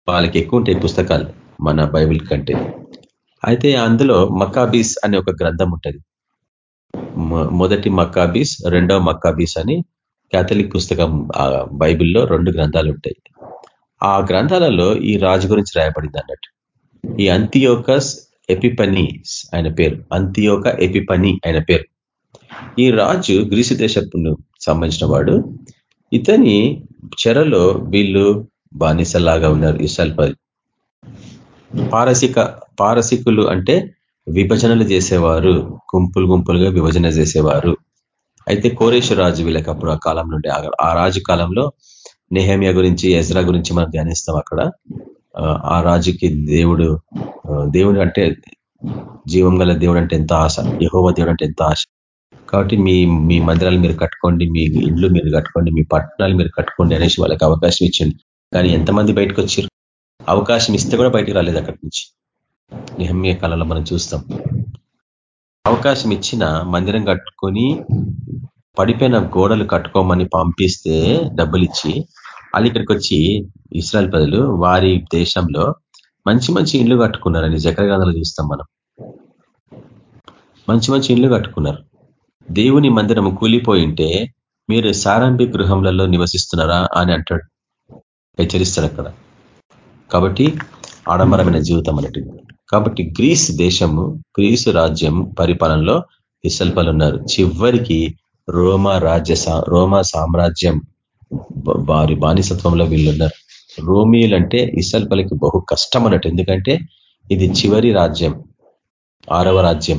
వాళ్ళకి ఎక్కువ ఉంటాయి పుస్తకాలు మన బైబిల్ కంటే. అయితే అందులో మకాబీస్ అనే ఒక గ్రంథం ఉంటుంది. మొదటి మక్కాబీస్ రెండవ మక్కాబీస్ అని కేథలిక్ పుస్తకం బైబిల్లో రెండు గ్రంథాలు ఉంటాయి ఆ గ్రంథాలలో ఈ రాజు గురించి రాయబడింది అన్నట్టు. ఈ అంతియోకస్ ఎపిపనీస్ ఆయన పేరు. అంతియోక ఎపిపని ఆయన పేరు. ఈ రాజు గ్రీసు దేశపు సంబంధించిన వాడు. ఇతని చెరలో వీళ్ళు బానిసలాగా ఉన్నారు. ఇసల్పది పారసిక పారసికులు అంటే విభజనలు చేసేవారు గుంపులు గుంపులుగా విభజన చేసేవారు. అయితే కోరేశ్వర రాజు వీళ్ళకి అప్పుడు ఆ కాలం నుండి ఆ రాజు కాలంలో నెహమియా గురించి ఎజ్రా గురించి మనం ధ్యానిస్తాం అక్కడ. ఆ రాజుకి దేవుడు దేవుడు అంటే జీవం గల దేవుడు అంటే ఎంత ఆశ యహోవ దేవుడు అంటే ఎంత ఆశ. కాబట్టి మీ మీ మందిరాలు మీరు కట్టుకోండి మీ ఇండ్లు మీరు కట్టుకోండి మీ పట్టణాలు మీరు కట్టుకోండి అనేసి వాళ్ళకి అవకాశం ఇచ్చింది కానీ ఎంతమంది బయటకు వచ్చారు అవకాశం ఇస్తే కూడా బయటకు రాలేదు అక్కడి నుంచి. నిహమ్య కళలో మనం చూస్తాం. అవకాశం ఇచ్చిన మందిరం కట్టుకొని పడిపోయిన గోడలు కట్టుకోమని పంపిస్తే డబ్బులు ఇచ్చి వాళ్ళు ఇక్కడికి వచ్చి ఇస్రాయల్ ప్రజలు వారి దేశంలో మంచి మంచి ఇండ్లు కట్టుకున్నారని జకరగాథలు చూస్తాం మనం. మంచి మంచి ఇండ్లు కట్టుకున్నారు. దేవుని మందిరం కూలిపోయింటే మీరు సారంభి గృహంలలో నివసిస్తున్నారా అని అంటాడు. హెచ్చరిస్తారు అక్కడ. కాబట్టి ఆడంబరమైన జీవితం అన్నట్టు కాబట్టి గ్రీస్ దేశము గ్రీసు రాజ్యం పరిపాలనలో ఇసల్పలు ఉన్నారు చివరికి రోమా రాజ్య రోమా సామ్రాజ్యం వారి బానిసత్వంలో వీళ్ళున్నారు. రోమియులు అంటే ఇసల్పలకి బహు కష్టం అన్నట్టు ఎందుకంటే ఇది చివరి రాజ్యం ఆరవ రాజ్యం.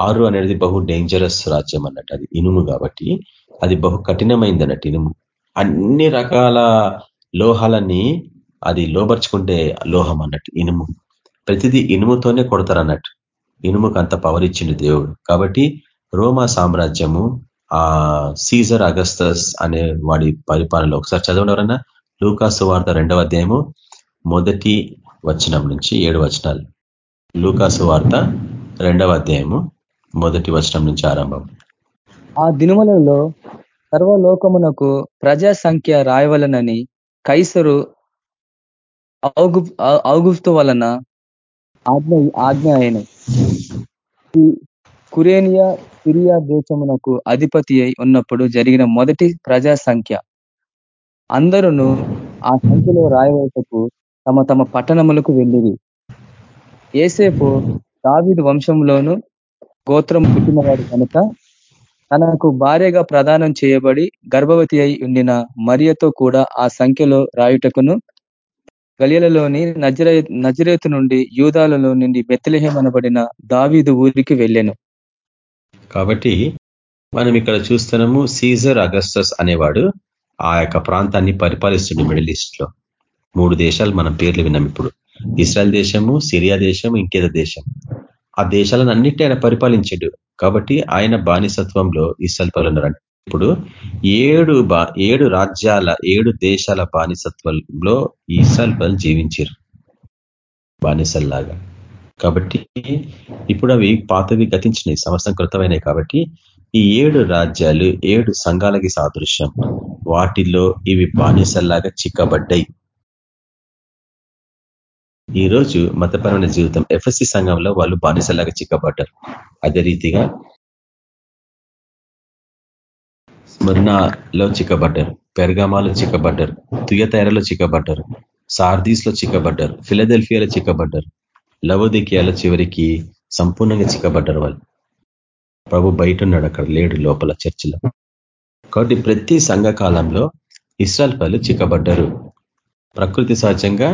ఆరు అనేది బహు డేంజరస్ రాజ్యం అన్నట్టు అది ఇనుము కాబట్టి అది బహు కఠినమైంది అన్నట్టు ఇనుము. అన్ని రకాల లోహాలన్నీ అది లోపరుచుకుంటే లోహం అన్నట్టు ఇనుము. ప్రతిదీ ఇనుముతోనే కొడతారు అన్నట్టు ఇనుముకు అంత పవర్ ఇచ్చిండు దేవుడు. కాబట్టి రోమా సామ్రాజ్యము ఆ సీజర్ అగస్తస్ అనే వాడి పరిపాలనలో ఒకసారి చదవనవరన్నా లూకాసు వార్త రెండవ అధ్యాయము మొదటి వచనం నుంచి ఏడు వచనాలు. లూకాసు వార్త రెండవ అధ్యాయము మొదటి వచనం నుంచి ఆరంభం. ఆ దినములలో సర్వలోకమునకు ప్రజా సంఖ్య రాయవలనని కైసరు అవుగుప్తు వలన ఆజ్ఞ ఆజ్ఞ ఆయన కురేనియా సిరియా దేశమునకు అధిపతి అయి ఉన్నప్పుడు జరిగిన మొదటి ప్రజా సంఖ్య అందరూ ఆ సంఖ్యలో రాయవలసకు తమ తమ పట్టణములకు వెళ్ళిరి. ఏసేపు దావిదు వంశంలోను గోత్రం పుట్టినవాడు కనుక తనకు భార్యగా ప్రదానం చేయబడి గర్భవతి అయి ఉండిన మరియతో కూడా ఆ సంఖ్యలో రాయుటకును గలియలలోని నజరే నజరేతు నుండి యూదాలలో నుండి బెత్తలేహం అనబడిన దావీదు ఊరికి వెళ్ళాను. కాబట్టి మనం ఇక్కడ చూస్తున్నాము సీజర్ అగస్టస్ అనేవాడు ఆ యొక్క ప్రాంతాన్ని పరిపాలిస్తుండే మిడిల్ ఈస్ట్లో మూడు దేశాలు మనం పేర్లు విన్నాం ఇప్పుడు. ఇస్రాయల్ దేశము సిరియా దేశం ఇంకేదో దేశం. ఆ దేశాలను అన్నిటి ఆయన పరిపాలించాడు. కాబట్టి ఆయన బానిసత్వంలో ఇస్రాయల్ ఉన్నారు ఇప్పుడు ఏడు ఏడు రాజ్యాల ఏడు దేశాల బానిసత్వంలో ఈసల్పల్ జీవించారు బానిసల్లాగా. కాబట్టి ఇప్పుడు అవి పాతవి గతించినాయి సంవత్సరం కృతమైనవి కాబట్టి ఈ ఏడు రాజ్యాలు ఏడు సంఘాలకి సాదృశ్యం. వాటిల్లో ఇవి బానిసల్లాగా చిక్కబడ్డాయి. ఈరోజు మతపరమైన జీవితం ఎఫ్ఎస్సి సంఘంలో వాళ్ళు బానిసల్లాగా చిక్కబడ్డారు. అదే రీతిగా స్మృణలో చిక్కబడ్డారు పెరగామాలో చిక్కబడ్డారు తుయతైరలో చిక్కబడ్డారు సార్దీస్లో చిక్కబడ్డారు ఫిలదెల్ఫియాలో చిక్కబడ్డారు లవోదికియాలో చివరికి సంపూర్ణంగా చిక్కబడ్డారు వాళ్ళు. ప్రభు బయట ఉన్నాడు అక్కడ లేడు లోపల చర్చిలో. కాబట్టి ప్రతి సంఘకాలంలో ఇస్రాల్ పలు చిక్కబడ్డారు. ప్రకృతి సహజంగా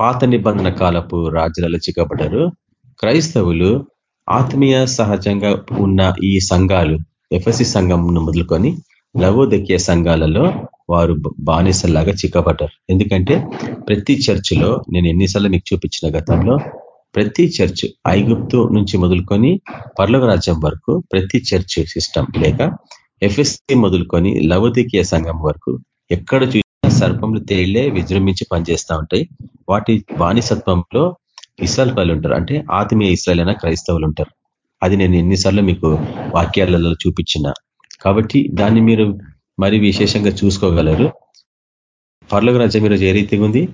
పాత నిబంధన కాలపు రాజ్యాలలో చిక్కబడ్డారు. క్రైస్తవులు ఆత్మీయ సహజంగా ఉన్న ఈ సంఘాలు ఎఫ్ఎస్సి సంఘం మొదలుకొని లవోదకీయ సంఘాలలో వారు బానిసల్లాగా చిక్కబడ్డారు. ఎందుకంటే ప్రతి చర్చిలో నేను ఎన్నిసార్లు మీకు చూపించిన గతంలో ప్రతి చర్చ్ ఐగుప్తు నుంచి మొదలుకొని పర్లోక రాజ్యం వరకు ప్రతి చర్చ్ సిస్టమ్ లేక ఎఫ్ఎస్సి మొదలుకొని లవోదకీయ సంఘం వరకు ఎక్కడ చూసినా సర్పంలు తేళ్ళే విజృంభించి పనిచేస్తూ ఉంటాయి. వాటి బానిసత్వంలో ఇస్రాయల్ ఉంటారు. అంటే ఆత్మీయ ఇస్రాయల్ అయినా క్రైస్తవులు ఉంటారు. అది నేను ఎన్నిసార్లు మీకు వాక్యాలలో చూపించిన. కాబట్టి దాన్ని మీరు మరి విశేషంగా చూసుకోగలరు. పర్లోక రాజ్యం ఈరోజు ఏ రీతిగా ఉంది?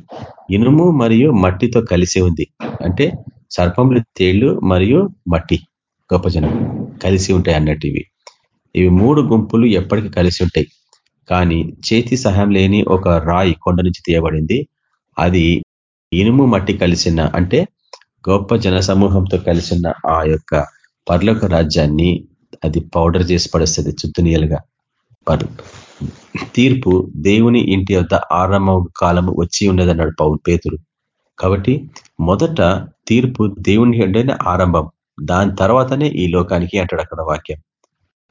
ఇనుము మరియు మట్టితో కలిసి ఉంది. అంటే సర్పములు తేళ్ళు మరియు మట్టి గొప్ప జనం కలిసి ఉంటాయి అన్నట్టు ఇవి. ఇవి మూడు గుంపులు ఎప్పటికీ కలిసి ఉంటాయి. కానీ చేతి సహాయం లేని ఒక రాయి కొండ నుంచి తీయబడింది. అది ఇనుము మట్టి కలిసిన అంటే గొప్ప జన సమూహంతో కలిసిన ఆ యొక్క పర్లోక రాజ్యాన్ని అది పౌడర్ చేసి పడేస్తుంది చుత్తునీయలుగా తీర్పు దేవుని ఇంటి యొక్క ఆరంభ కాలము వచ్చి ఉన్నదన్నాడు పౌరు పేతురు. కాబట్టి మొదట తీర్పు దేవుని అంటేనే ఆరంభం. దాని తర్వాతనే ఈ లోకానికి అంటాడు అక్కడ వాక్యం.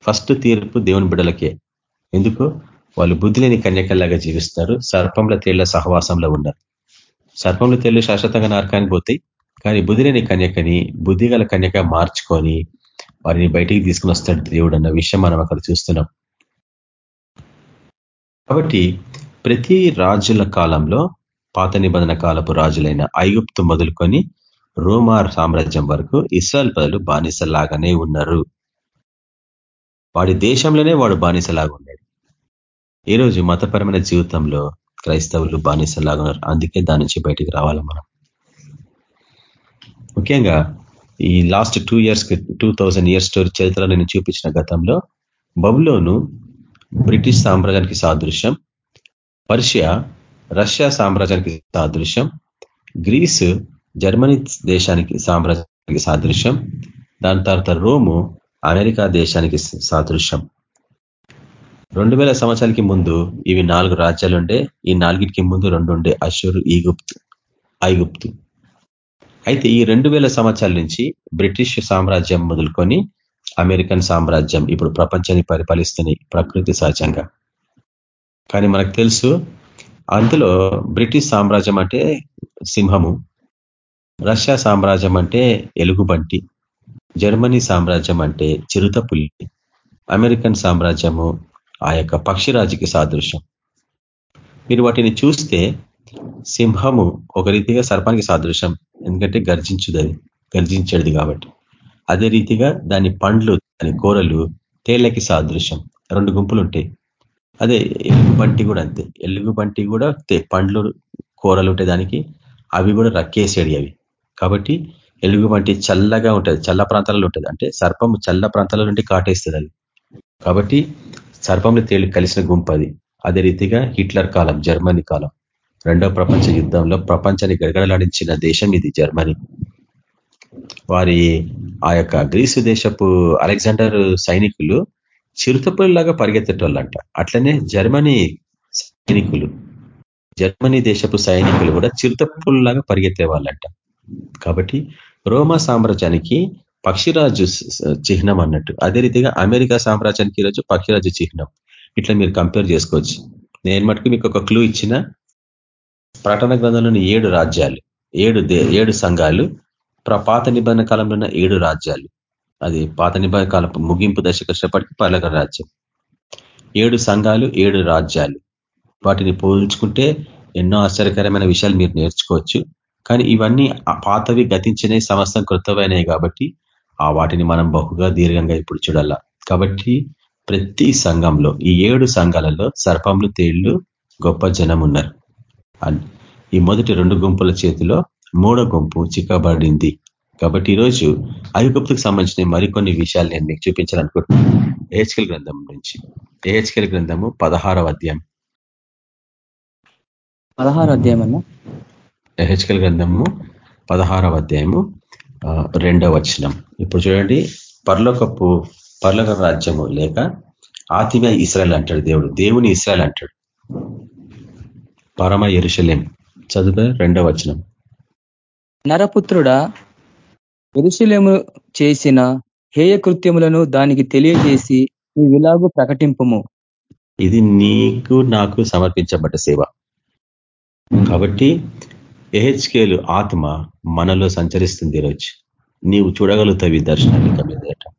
ఫస్ట్ తీర్పు దేవుని బిడలకే ఎందుకు? వాళ్ళు బుద్ధి లేని కన్యకల్లాగా జీవిస్తారు సర్పంల తేళ్ళ సహవాసంలో ఉన్నారు. సర్పంల తేళ్ళు శాశ్వతంగా నరకానికి పోతాయి. కానీ బుధిరేని కన్యకని బుద్ధిగల కన్యక మార్చుకొని వారిని బయటికి తీసుకుని వస్తాడు దేవుడు అన్న విషయం మనం అక్కడ చూస్తున్నాం. కాబట్టి ప్రతి రాజుల కాలంలో పాత నిబంధన కాలపు రాజులైన ఐగుప్తు మొదలుకొని రోమార్ సామ్రాజ్యం వరకు ఇస్రాయల్ పదలు బానిసలాగానే ఉన్నారు. వాడి దేశంలోనే వాడు బానిసలాగా ఉన్నాడు. ఈరోజు మతపరమైన జీవితంలో క్రైస్తవులు బానిసలాగా ఉన్నారు. అందుకే దాని నుంచి బయటికి రావాలి మనం. ముఖ్యంగా ఈ last two years two thousand years story నేను చూపించిన గతంలో బబులోను బ్రిటిష్ సామ్రాజ్యానికి సాదృశ్యం పర్షియా రష్యా సామ్రాజ్యానికి సాదృశ్యం గ్రీసు జర్మనీ దేశానికి సామ్రాజ్యానికి సాదృశ్యం దాని తర్వాత రోము అమెరికా దేశానికి సాదృశ్యం. రెండు వేల సంవత్సరాలకి ముందు ఇవి నాలుగు రాజ్యాలుండే ఈ నాలుగిటికి ముందు రెండు ఉండే అషూర్ ఈగుప్తు ఐగుప్తు. అయితే ఈ రెండు సంవత్సరాల నుంచి బ్రిటిష్ సామ్రాజ్యం మొదలుకొని అమెరికన్ సామ్రాజ్యం ఇప్పుడు ప్రపంచాన్ని పరిపాలిస్తున్నాయి ప్రకృతి సహజంగా. కానీ మనకు తెలుసు అందులో బ్రిటిష్ సామ్రాజ్యం అంటే సింహము రష్యా సామ్రాజ్యం అంటే ఎలుగుబంటి జర్మనీ సామ్రాజ్యం అంటే చిరుత అమెరికన్ సామ్రాజ్యము ఆ యొక్క పక్షిరాజుకి సాదృశ్యం. మీరు వాటిని చూస్తే సింహము ఒక రీతిగా సర్పానికి సాదృశ్యం. ఎందుకంటే గర్జించుది అది గర్జించేది కాబట్టి. అదే రీతిగా దాని పండ్లు దాని కూరలు తేళ్ళకి సాదృశ్యం. రెండు గుంపులు ఉంటాయి అదే ఎలుగు బంటి కూడా అంతే. ఎలుగు బంటి కూడా పండ్లు కూరలు ఉంటాయి దానికి. అవి కూడా రక్కేసేడి అవి. కాబట్టి ఎలుగుబంటి చల్లగా ఉంటుంది. చల్ల ప్రాంతాలలో ఉంటుంది. అంటే సర్పం చల్ల ప్రాంతాల నుండి కాటేస్తుంది అది. కాబట్టి సర్పంలో తేలి కలిసిన గుంపు అది. అదే రీతిగా హిట్లర్ కాలం జర్మనీ కాలం. రెండవ ప్రపంచ యుద్ధంలో ప్రపంచాన్ని గడగడలాడించిన దేశం ఇది జర్మనీ. వారి ఆ యొక్క గ్రీసు దేశపు అలెగ్జాండర్ సైనికులు చిరుతపుల్లాగా పరిగెత్తేటోళ్ళంట. అట్లనే జర్మనీ సైనికులు జర్మనీ దేశపు సైనికులు కూడా చిరుతపుల్లాగా పరిగెత్తే వాళ్ళంట కాబట్టి రోమా సామ్రాజ్యానికి పక్షిరాజు చిహ్నం అన్నట్టు. అదే రీతిగా అమెరికా సామ్రాజ్యానికి ఈరోజు పక్షిరాజు చిహ్నం. ఇట్లా మీరు కంపేర్ చేసుకోవచ్చు. నేను మటుకు మీకు ఒక క్లూ ఇచ్చిన ప్రకటన గ్రంథంలోని ఏడు రాజ్యాలు ఏడు ఏడు సంఘాలు పాత నిబంధన కాలంలో ఉన్న ఏడు రాజ్యాలు. అది పాత నిబంధన కాలం ముగింపు దశకు వచ్చేప్పటికీ పర్లక రాజ్యం. ఏడు సంఘాలు ఏడు రాజ్యాలు. వాటిని పోల్చుకుంటే ఎన్నో ఆశ్చర్యకరమైన విషయాలు మీరు నేర్చుకోవచ్చు. కానీ ఇవన్నీ పాతవి గతించినవి సంవత్సరం కృతమైనవి కాబట్టి ఆ వాటిని మనం బహుగా దీర్ఘంగా ఇప్పుడు చూడాల. కాబట్టి ప్రతి సంఘంలో ఈ ఏడు సంఘాలలో సర్పంలు తేళ్ళు గొప్ప జనం ఉన్నారు ఈ మొదటి రెండు గుంపుల చేతిలో మూడో గుంపు చిక్కబడింది. కాబట్టి ఈరోజు ఐగుప్తుకు సంబంధించిన మరికొన్ని విషయాలు నేను మీకు చూపించాలనుకుంటున్నాను. ఏహెచ్కెల్ గ్రంథం నుంచి. ఏహెచ్కెల్ గ్రంథము పదహారవ అధ్యాయం. పదహారు అధ్యాయం అన్న? ఏహెచ్కెల్ గ్రంథము పదహారవ అధ్యాయము రెండవ వచనం. ఇప్పుడు చూడండి. పర్లోకప్పు పర్లోక రాజ్యము లేక ఆత్మీయ ఇస్రాయల్ అంటాడు దేవుడు. దేవుని ఇస్రాయల్ అంటాడు. పరమ ఎరుషలేం. చదువు రెండవ వచనం. నరపుత్రుడా ఎరుశలేము చేసిన హేయ కృత్యములను దానికి తెలియజేసి ఇలాగూ ప్రకటింపము. ఇది నీకు నాకు సమర్పించబడ్డ సేవ. కాబట్టి ఏహెచ్కేలు ఆత్మ మనలో సంచరిస్తుంది ఈరోజు. నీవు చూడగలుగుతావు ఈ దర్శనాన్ని కమిదట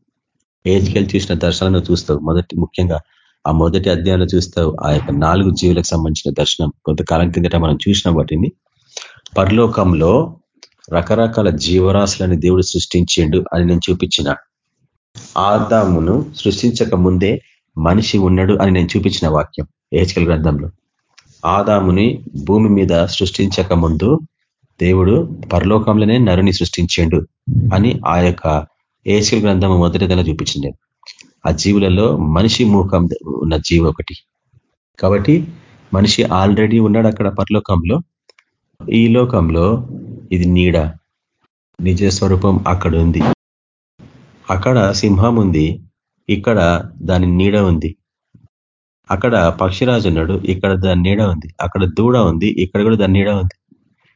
ఏహెచ్కేలు చూసిన దర్శనాలను చూస్తావు. మొదటి ముఖ్యంగా ఆ మొదటి అధ్యాయంలో చూస్తావు ఆ యొక్క నాలుగు జీవులకు సంబంధించిన దర్శనం కొంతకాలం కిందట మనం చూసిన వాటిని. పరలోకంలో రకరకాల జీవరాశులని దేవుడు సృష్టించిండు అని నేను చూపించిన. ఆదామును సృష్టించక ముందే మనిషి ఉన్నాడు అని నేను చూపించిన వాక్యం ఏహెచ్కల్ గ్రంథంలో. ఆదాముని భూమి మీద సృష్టించక ముందు దేవుడు పరలోకంలోనే నరుని సృష్టించిండు అని ఆ యొక్క ఏహెచ్కల్ గ్రంథము మొదటిదలా చూపించింది. ఆ జీవులలో మనిషి ముఖం ఉన్న జీవి ఒకటి. కాబట్టి మనిషి ఆల్రెడీ ఉన్నాడు అక్కడ పరలోకంలో. ఈ లోకంలో ఇది నీడ. నిజ స్వరూపం అక్కడ ఉంది. అక్కడ సింహం ఉంది. ఇక్కడ దాని నీడ ఉంది. అక్కడ పక్షిరాజు ఉన్నాడు. ఇక్కడ దాని నీడ ఉంది. అక్కడ దూడ ఉంది. ఇక్కడ కూడా దాని నీడ ఉంది.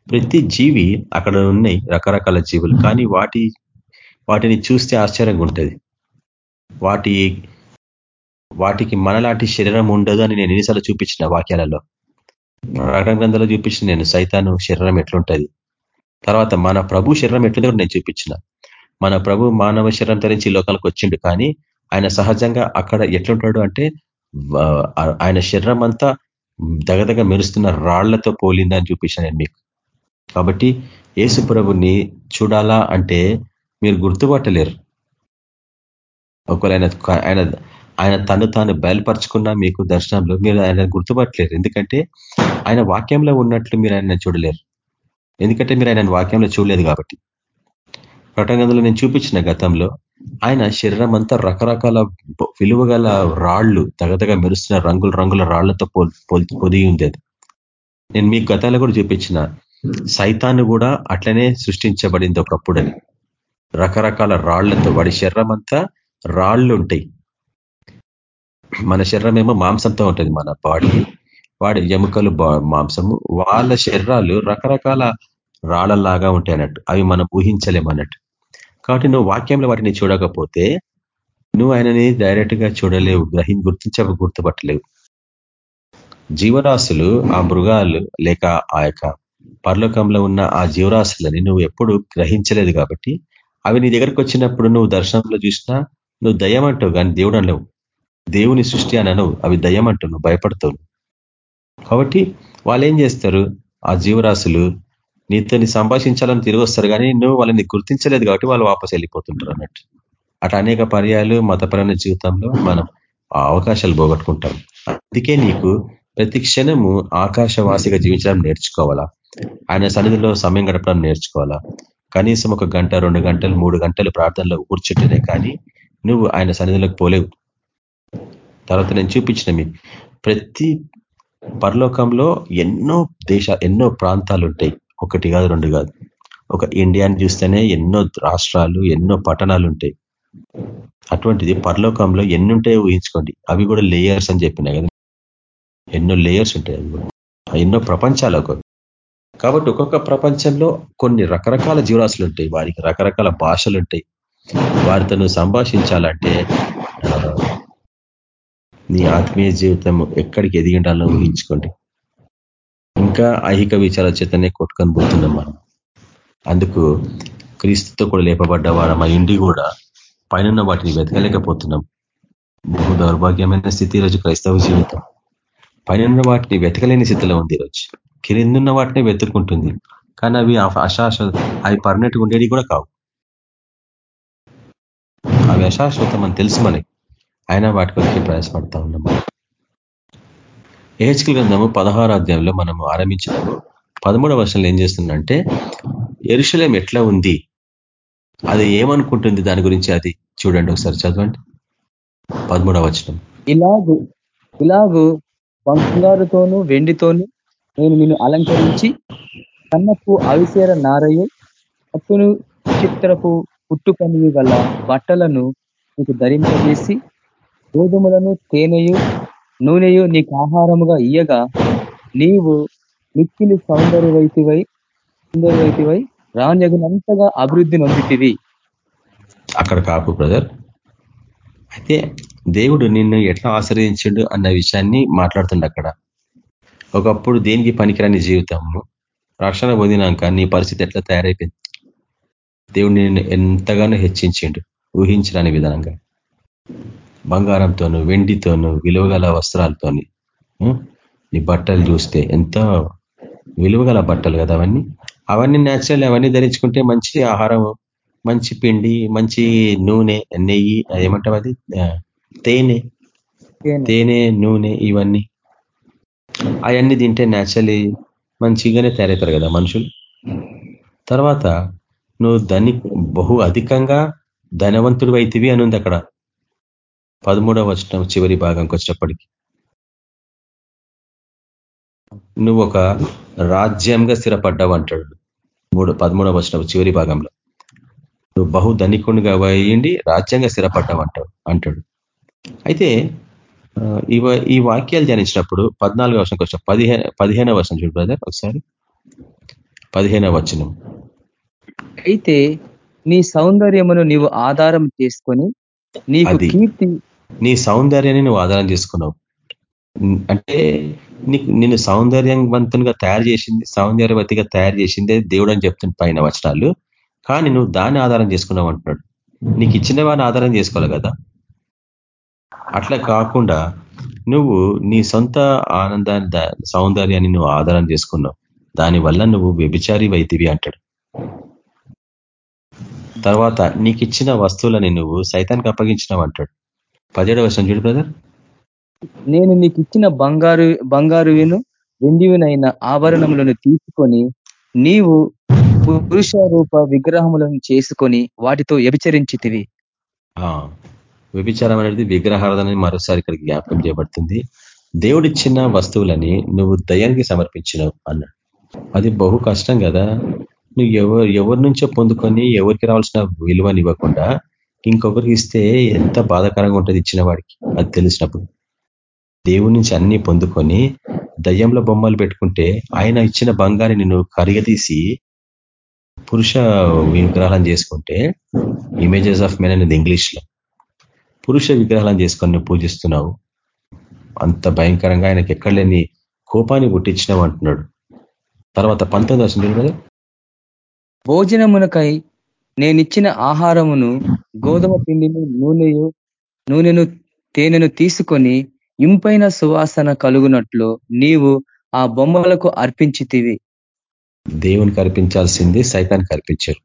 ప్రతి జీవి అక్కడ ఉన్నాయి రకరకాల జీవులు. కానీ వాటి వాటిని చూస్తే ఆశ్చర్యంగా ఉంటుంది. వాటి వాటికి మనలాంటి శరీరం ఉండదు అని నేను ఎన్నిసార్లు చూపించిన వాక్యాలలో. ప్రకటన గ్రంథంలో చూపించిన నేను సైతాను శరీరం ఎట్లుంటుంది. తర్వాత మన ప్రభు శరీరం ఎట్లుందో నేను చూపించిన. మన ప్రభు మానవ శరీరం ధరించి లోకాలకు వచ్చిండు కానీ ఆయన సహజంగా అక్కడ ఎట్లుంటాడు అంటే ఆయన శరీరం అంతా దగదగ మెరుస్తున్న రాళ్ళతో పోలిందని చూపించిన నేను మీకు. కాబట్టి యేసు ప్రభుని చూడాలా అంటే మీరు గుర్తుపట్టలేరు. ఒకవేళ ఆయన ఆయన ఆయన తను తాను బయలుపరచుకున్న మీకు దర్శనంలో మీరు ఆయన గుర్తుపట్టలేరు. ఎందుకంటే ఆయన వాక్యంలో ఉన్నట్లు మీరు ఆయన చూడలేరు. ఎందుకంటే మీరు ఆయన వాక్యంలో చూడలేదు కాబట్టి. ప్రటంగంలో నేను చూపించిన గతంలో ఆయన శరీరం అంతా రకరకాల విలువగల రాళ్ళు తగదగా మెరుస్తున్న రంగుల రంగుల రాళ్ళతో పొదిగి ఉంది అది. నేను మీ గతాలు కూడా చూపించిన సైతాన్ని కూడా అట్లనే సృష్టించబడింది ఒకప్పుడని రకరకాల రాళ్ళతో వాడి శరీరం అంతా రాళ్ళు ఉంటాయి మన శరీరం ఏమో మాంసంతో ఉంటుంది మన బాడీ. వాడి ఎముకలు మాంసము. వాళ్ళ శరీరాలు రకరకాల రాళ్ళలాగా ఉంటాయి అన్నట్టు. అవి మనం ఊహించలేమన్నట్టు కాబట్టి నువ్వు వాక్యంలో వాటిని చూడకపోతే నువ్వు ఆయనని డైరెక్ట్గా చూడలేవు గ్రహి గుర్తించక గుర్తుపట్టలేవు. జీవరాశులు ఆ మృగాలు లేక ఆ యొక్క పర్లోకంలో ఉన్న ఆ జీవరాశులని నువ్వు ఎప్పుడు గ్రహించలేదు కాబట్టి అవి నీ దగ్గరకు వచ్చినప్పుడు నువ్వు దర్శనంలో చూసినా నువ్వు దయ్యమంటావు కానీ దేవుడు అనలేవు. దేవుని సృష్టి అని అనవు. అవి దయ్యమంటావు నువ్వు భయపడతావు. కాబట్టి వాళ్ళు ఏం చేస్తారు? ఆ జీవరాశులు నీతోని సంభాషించాలని తిరిగి వస్తారు కానీ నువ్వు వాళ్ళని గుర్తించలేదు కాబట్టి వాళ్ళు వాపసు వెళ్ళిపోతుంటారు అన్నట్టు. అటు అనేక పర్యాలు మతపరమైన జీవితంలో మనం ఆ అవకాశాలు పోగొట్టుకుంటాం. అందుకే నీకు ప్రతి క్షణము ఆకాశవాసిగా జీవించడం నేర్చుకోవాలా? ఆయన సన్నిధిలో సమయం గడపడం నేర్చుకోవాలా? కనీసం ఒక గంట రెండు గంటలు మూడు గంటలు ప్రార్థనలో కూర్చుంటేనే కానీ నువ్వు ఆయన సన్నిధిలోకి పోలేవు. తర్వాత నేను చూపించిన మీ ప్రతి పరలోకంలో ఎన్నో దేశ ఎన్నో ప్రాంతాలు ఉంటాయి ఒకటి కాదు రెండు కాదు. ఒక ఇండియాని చూస్తేనే ఎన్నో రాష్ట్రాలు ఎన్నో పట్టణాలు ఉంటాయి అటువంటిది పరలోకంలో ఎన్ని ఉంటాయో ఊహించుకోండి. అవి కూడా లేయర్స్ అని చెప్పినాయి కదా. ఎన్నో లేయర్స్ ఉంటాయి అవి కూడా. ఎన్నో ప్రపంచాలు ఒక. కాబట్టి ఒక్కొక్క ప్రపంచంలో కొన్ని రకరకాల జీవరాశులు ఉంటాయి వారికి రకరకాల భాషలు ఉంటాయి వారితో నువ్వు సంభాషించాలంటే నీ ఆత్మీయ జీవితం ఎక్కడికి ఎదిగిండాలో ఊహించుకోండి. ఇంకా ఐహిక విచార చేతనే కొట్టుకొని పోతున్నాం మనం. అందుకు క్రీస్తుతో కూడా లేపబడ్డ వాడు మా ఇండి కూడా పైన వాటిని వెతకలేకపోతున్నాం. బహు దౌర్భాగ్యమైన స్థితి ఈరోజు క్రైస్తవ జీవితం. పైన వాటిని వెతకలేని స్థితిలో ఉంది ఈరోజు. కిందున్న వాటిని వెతుక్కుంటుంది. కానీ అవి అశాశ అవి పర్మనెంట్గా ఉండేవి కూడా కావు. అవి అశాశ్వతం అని తెలుసు మనకి అయినా వాటి కొరికి ప్రయాసపడతా ఉన్నాం ఏహెచ్కల్ గ్రంథము పదహారు అధ్యాయంలో మనం ఆరంభించినాము పదమూడవ వర్షంలో ఏం చేస్తుందంటే ఎరుశలేం ఎట్లా ఉంది? అది ఏమనుకుంటుంది దాని గురించి అది చూడండి ఒకసారి చదవండి. పదమూడవ వచనం. ఇలాగు ఇలాగు బంగారుతోనూ వెండితోను నేను నిన్ను అలంకరించి కన్నపు అవిసేర నారయ్య అప్పును చిత్రపు పుట్టుకనివి గల బట్టలను నీకు ధరింపజేసి గోధుమలను తేనెయు నూనెయు నీకు ఆహారముగా ఇయ్యగా నీవు మిక్కిలి సౌందర్యవైతివై సౌందర్యవైతివై రాణ్యగునంతగా అభివృద్ధి నొందితివి. అక్కడ కాపు బ్రదర్. అయితే దేవుడు నిన్ను ఎట్లా ఆశ్రయించిండు అన్న విషయాన్ని మాట్లాడుతుండ అక్కడ. ఒకప్పుడు దేనికి పనికిరాని జీవితము? రక్షణ పొందినాక నీ పరిస్థితి ఎట్లా తయారైపోయింది? దేవుడు నిన్ను ఎంతగానో హెచ్చించిండు. ఊహించరాని విధానంగా. బంగారంతోను వెండితోను విలువగల వస్త్రాలతోని నీ బట్టలు చూస్తే ఎంత విలువగల బట్టలు కదా అవన్నీ? అవన్నీ న్యాచురల్ అవన్నీ ధరించుకుంటే మంచి ఆహారం మంచి పిండి మంచి నూనె నెయ్యి ఏమంటావు అది? తేనె. తేనె. నూనె ఇవన్నీ. అవన్నీ తింటే న్యాచురలీ మంచిగానే తయారవుతారు కదా మనుషులు. తర్వాత నువ్వు ధని బహు అధికంగా ధనవంతుడు అయితివి అని ఉంది అక్కడ. పదమూడవ వచనం చివరి భాగంకి వచ్చినప్పటికీ నువ్వు ఒక రాజ్యంగా స్థిరపడ్డావు అంటాడు. మూడు పదమూడవ వచనం చివరి భాగంలో. నువ్వు బహు ధనికునిగా అయ్యండి రాజ్యంగా స్థిరపడ్డావు అంటావు అంటాడు. అయితే ఈ వాక్యాలు ధ్యానించినప్పుడు పద్నాలుగో వర్షంకి వచ్చిన పదిహేను పదిహేనవ వర్షం చూడు బ్రదర్ ఒకసారి. పదిహేనవ వచనం. అయితే నీ సౌందర్యమును నీవు ఆధారం చేసుకొని నీకు కీర్తి నీ సౌందర్యాన్ని నువ్వు ఆధారం చేసుకున్నావు. అంటే నీకు నిన్ను సౌందర్యవంతునిగా తయారు చేసింది సౌందర్యవతిగా తయారు చేసిందే దేవుడు అని చెప్తుంది పైన వచనాలు. కానీ నువ్వు దాన్ని ఆధారం చేసుకున్నావు అంటున్నాడు. నీకు ఇచ్చిన వాడిని ఆధారం చేసుకోవాలి కదా. అట్లా కాకుండా నువ్వు నీ సొంత ఆనందాన్ని సౌందర్యాన్ని నువ్వు ఆధారం చేసుకున్నావు. దానివల్ల నువ్వు వ్యభిచారి వైతివి అంటాడు. తర్వాత నీకు ఇచ్చిన వస్తువులని నువ్వు సైతానికి అప్పగించినావు అంటాడు పదిహేడవ వర్షం చూడు బ్రదర్. నేను నీకు ఇచ్చిన బంగారు బంగారువిను వెండివినైన ఆభరణములను తీసుకొని నీవు పురుష రూప విగ్రహములను చేసుకొని వాటితో వ్యభిచరించితివి. వ్యభిచారం అనేది విగ్రహారాధన మరోసారి ఇక్కడ జ్ఞాపకం చేయబడుతుంది. దేవుడిచ్చిన వస్తువులని నువ్వు దయానికి సమర్పించినావు అన్నాడు. అది బహు కష్టం కదా. నువ్వు ఎవరు ఎవరి నుంచో పొందుకొని ఎవరికి రావాల్సిన విలువని ఇవ్వకుండా ఇంకొకరికి ఇస్తే ఎంత బాధాకరంగా ఉంటుంది ఇచ్చిన వాడికి అది తెలిసినప్పుడు. దేవుడి నుంచి అన్ని పొందుకొని దయ్యంలో బొమ్మలు పెట్టుకుంటే ఆయన ఇచ్చిన బంగారిని నువ్వు కరిగదీసి పురుష విగ్రహాలను చేసుకుంటే ఇమేజెస్ ఆఫ్ మెన్ అనేది ఇంగ్లీష్లో పురుష విగ్రహాలను చేసుకొని నువ్వు పూజిస్తున్నావు. అంత భయంకరంగా ఆయనకి ఎక్కడ లేని కోపాన్ని పుట్టించినావు అంటున్నాడు. తర్వాత పంతొమ్మిది వచ్చింది కదా. భోజనమునకై నేనిచ్చిన ఆహారమును గోధుమ పిండిని నూనెయు నూనెను తేనెను తీసుకొని ఇంపైన సువాసన కలుగునట్లు నీవు ఆ బొమ్మలకు అర్పించితివి. దేవునికి అర్పించాల్సింది సైతానికి అర్పించారు.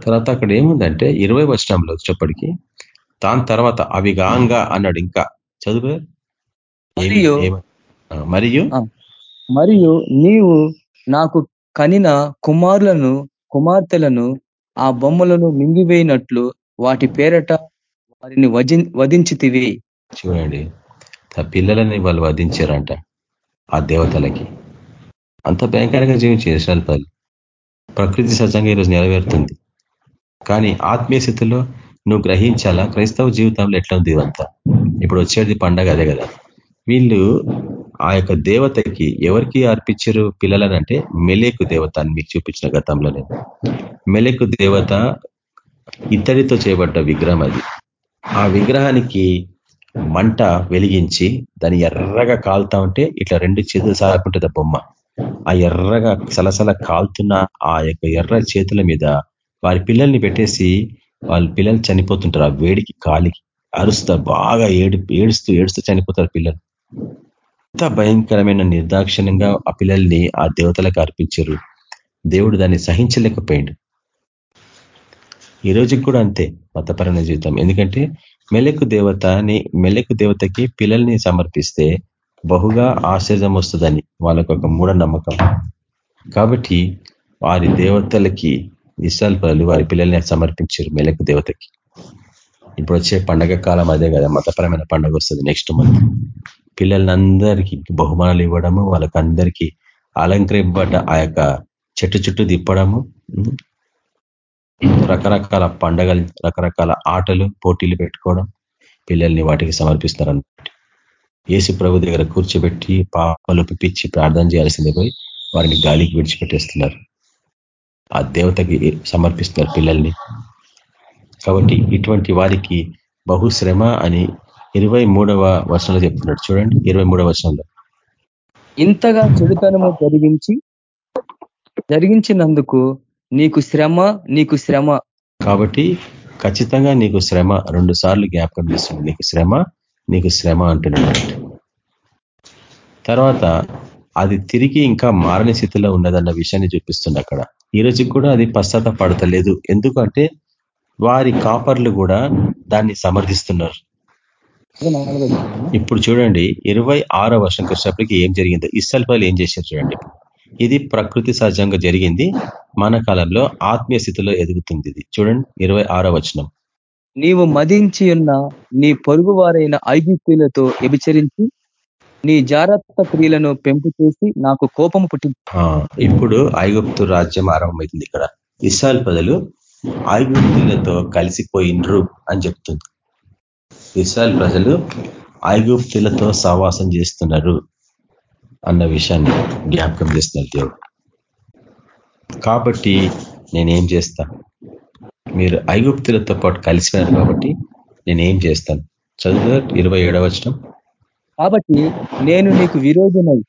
తర్వాత అక్కడ ఏముందంటే ఇరవై వర్షంలో వచ్చేప్పటికీ దాని తర్వాత అవి గాంగా అన్నాడు ఇంకా. చదువు మరియు మరియు నీవు నాకు కనిన కుమారులను కుమార్తెలను ఆ బొమ్మలను మింగివేయినట్లు వాటి పేరట వారిని వధించితివి. చూడండి పిల్లలని వాళ్ళు వధించారంట ఆ దేవతలకి. అంత భయంకరంగా జీవించే ఇస్రాయల్ ప్రకృతి సజ్జంగా ఈరోజు నెరవేరుతుంది. కానీ ఆత్మీయ స్థితిలో నువ్వు గ్రహించాలా? క్రైస్తవ జీవితంలో ఎట్లా ఉంది ఇవంతా ఇప్పుడు వచ్చేది పండగ అదే కదా. వీళ్ళు ఆ యొక్క దేవతకి ఎవరికి అర్పించారు పిల్లలనంటే మెలేకు దేవత అని మీకు చూపించిన గతంలోనే మెలేకు దేవత ఇత్తడితో చేయబడ్డ విగ్రహం అది. ఆ విగ్రహానికి మంట వెలిగించి దాన్ని ఎర్రగా కాలుతా ఉంటే ఇట్లా రెండు చేతులు సాగుంటుంది బొమ్మ. ఆ ఎర్రగా సలసల కాలుతున్న ఆ యొక్క ఎర్ర చేతుల మీద వారి పిల్లల్ని పెట్టేసి వాళ్ళ పిల్లలు చనిపోతుంటారు. ఆ వేడికి కాలికి అరుస్తా బాగా ఏడు ఏడుస్తూ ఏడుస్తూ చనిపోతారు పిల్లలు. ఎంత భయంకరమైన నిర్దాక్షిణ్యంగా ఆ పిల్లల్ని ఆ దేవతలకు అర్పించారు. దేవుడు దాన్ని సహించలేకపోయిండు. ఈ రోజుకి కూడా అంతే మతపరమైన జీవితం. ఎందుకంటే మెలకు దేవతని మెలకు దేవతకి పిల్లల్ని సమర్పిస్తే బహుగా ఆశ్చర్యం వస్తుందని వాళ్ళకు ఒక మూఢనమ్మకం. కాబట్టి వారి దేవతలకి ఇస్రాల్ పనులు వారి పిల్లల్ని సమర్పించారు మెలకు దేవతకి. ఇప్పుడు వచ్చే పండగ కాలం అదే కదా మతపరమైన పండుగ వస్తుంది నెక్స్ట్ మంత్ పిల్లలందరికీ బహుమానాలు ఇవ్వడము వాళ్ళకందరికీ అలంకరింపబడ్డ ఆ యొక్క చెట్టు చుట్టూ తిప్పడము రకరకాల పండగలు రకరకాల ఆటలు పోటీలు పెట్టుకోవడం పిల్లల్ని వాటికి సమర్పిస్తారు ఏసు ప్రభు దగ్గర కూర్చోబెట్టి పాపలు పిచ్చి ప్రార్థన చేయాల్సిందే పోయి వారిని గాలికి విడిచిపెట్టేస్తున్నారు. ఆ దేవతకి సమర్పిస్తున్నారు పిల్లల్ని. కాబట్టి ఇటువంటి వారికి బహుశ్రమ అని ఇరవై మూడవ వర్షంలో చెప్తున్నాడు. చూడండి ఇరవై మూడవ వర్షంలో ఇంతగా చెడుతనము జరిగించి జరిగించినందుకు నీకు శ్రమ నీకు శ్రమ. కాబట్టి ఖచ్చితంగా నీకు శ్రమ. రెండు సార్లు జ్ఞాపకం చేస్తుంది. నీకు శ్రమ నీకు శ్రమ అంటున్నాడు. తర్వాత అది తిరిగి ఇంకా మారని స్థితిలో ఉన్నదన్న విషయాన్ని చూపిస్తుంది అక్కడ. ఈ రోజుకి కూడా అది పశ్చాత్తపడతలేదు ఎందుకంటే వారి కాపర్లు కూడా దాన్ని సమర్థిస్తున్నారు. ఇప్పుడు చూడండి ఇరవై ఆరో వర్షంకి వచ్చేటప్పటికి ఏం జరిగిందో ఇస్సల్ పైలు ఏం చేశారు చూడండి. ఇది ప్రకృతి సహజంగా జరిగింది మన కాలంలో ఆత్మీయ స్థితిలో ఎదుగుతుంది ఇది. చూడండి ఇరవై ఆరో వచనం. నీవు మదించి ఉన్న నీ పొరుగు వారైన ఐగుప్తులతో వ్యభిచరించి నీ జాగ్రత్త క్రియలను పెంపు చేసి నాకు కోపము పుట్టి ఇప్పుడు ఐగుప్తు రాజ్యం ఆరంభమవుతుంది ఇక్కడ. ఇస్రాయల్ ప్రజలు ఐగుప్తులతో కలిసిపోయినరు అని చెప్తుంది. ఇస్రాయల్ ప్రజలు ఐగుప్తులతో సహవాసం చేస్తున్నారు అన్న విషయాన్ని జ్ఞాపకం చేస్తున్నారు దేవుడు. కాబట్టి నేనేం చేస్తా? మీరు ఐగుప్తులతో పాటు కలిసిపోయారు కాబట్టి నేనేం చేస్తాను? చదువు ఇరవై ఏడవ కాబట్టి నేను నీకు విరోధమై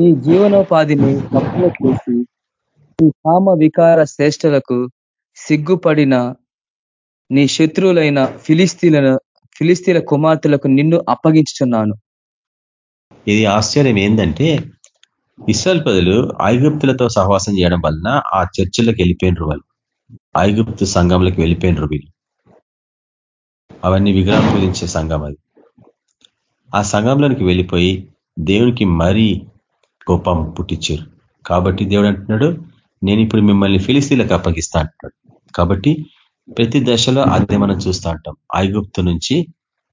నీ జీవనోపాధిని తప్పుల చేసి నీ కామ వికార శ్రేష్టలకు సిగ్గుపడిన నీ శత్రువులైన ఫిలిస్తీన్ల ఫిలిస్తీన్ల కుమార్తెలకు నిన్ను అప్పగించుచున్నాను. ఇది ఆశ్చర్యం ఏంటంటే ఇస్రాయల్ ప్రజలు ఐగుప్తులతో సహవాసం చేయడం వలన ఆ చర్చిలకు వెళ్ళిపోయినరు వాళ్ళు. ఐగుప్తు సంఘంలోకి వెళ్ళిపోయినరు వీళ్ళు. అవన్నీ విగ్రహం పూజించే సంఘం అది. ఆ సంఘంలోనికి వెళ్ళిపోయి దేవునికి మరీ కోపం పుట్టించారు కాబట్టి దేవుడు అంటున్నాడు నేను ఇప్పుడు మిమ్మల్ని ఫిలిస్తీన్లకు అప్పగిస్తా అంటున్నాడు. కాబట్టి ప్రతి దశలో అదే మనం చూస్తూ ఉంటాం. ఐగుప్తు నుంచి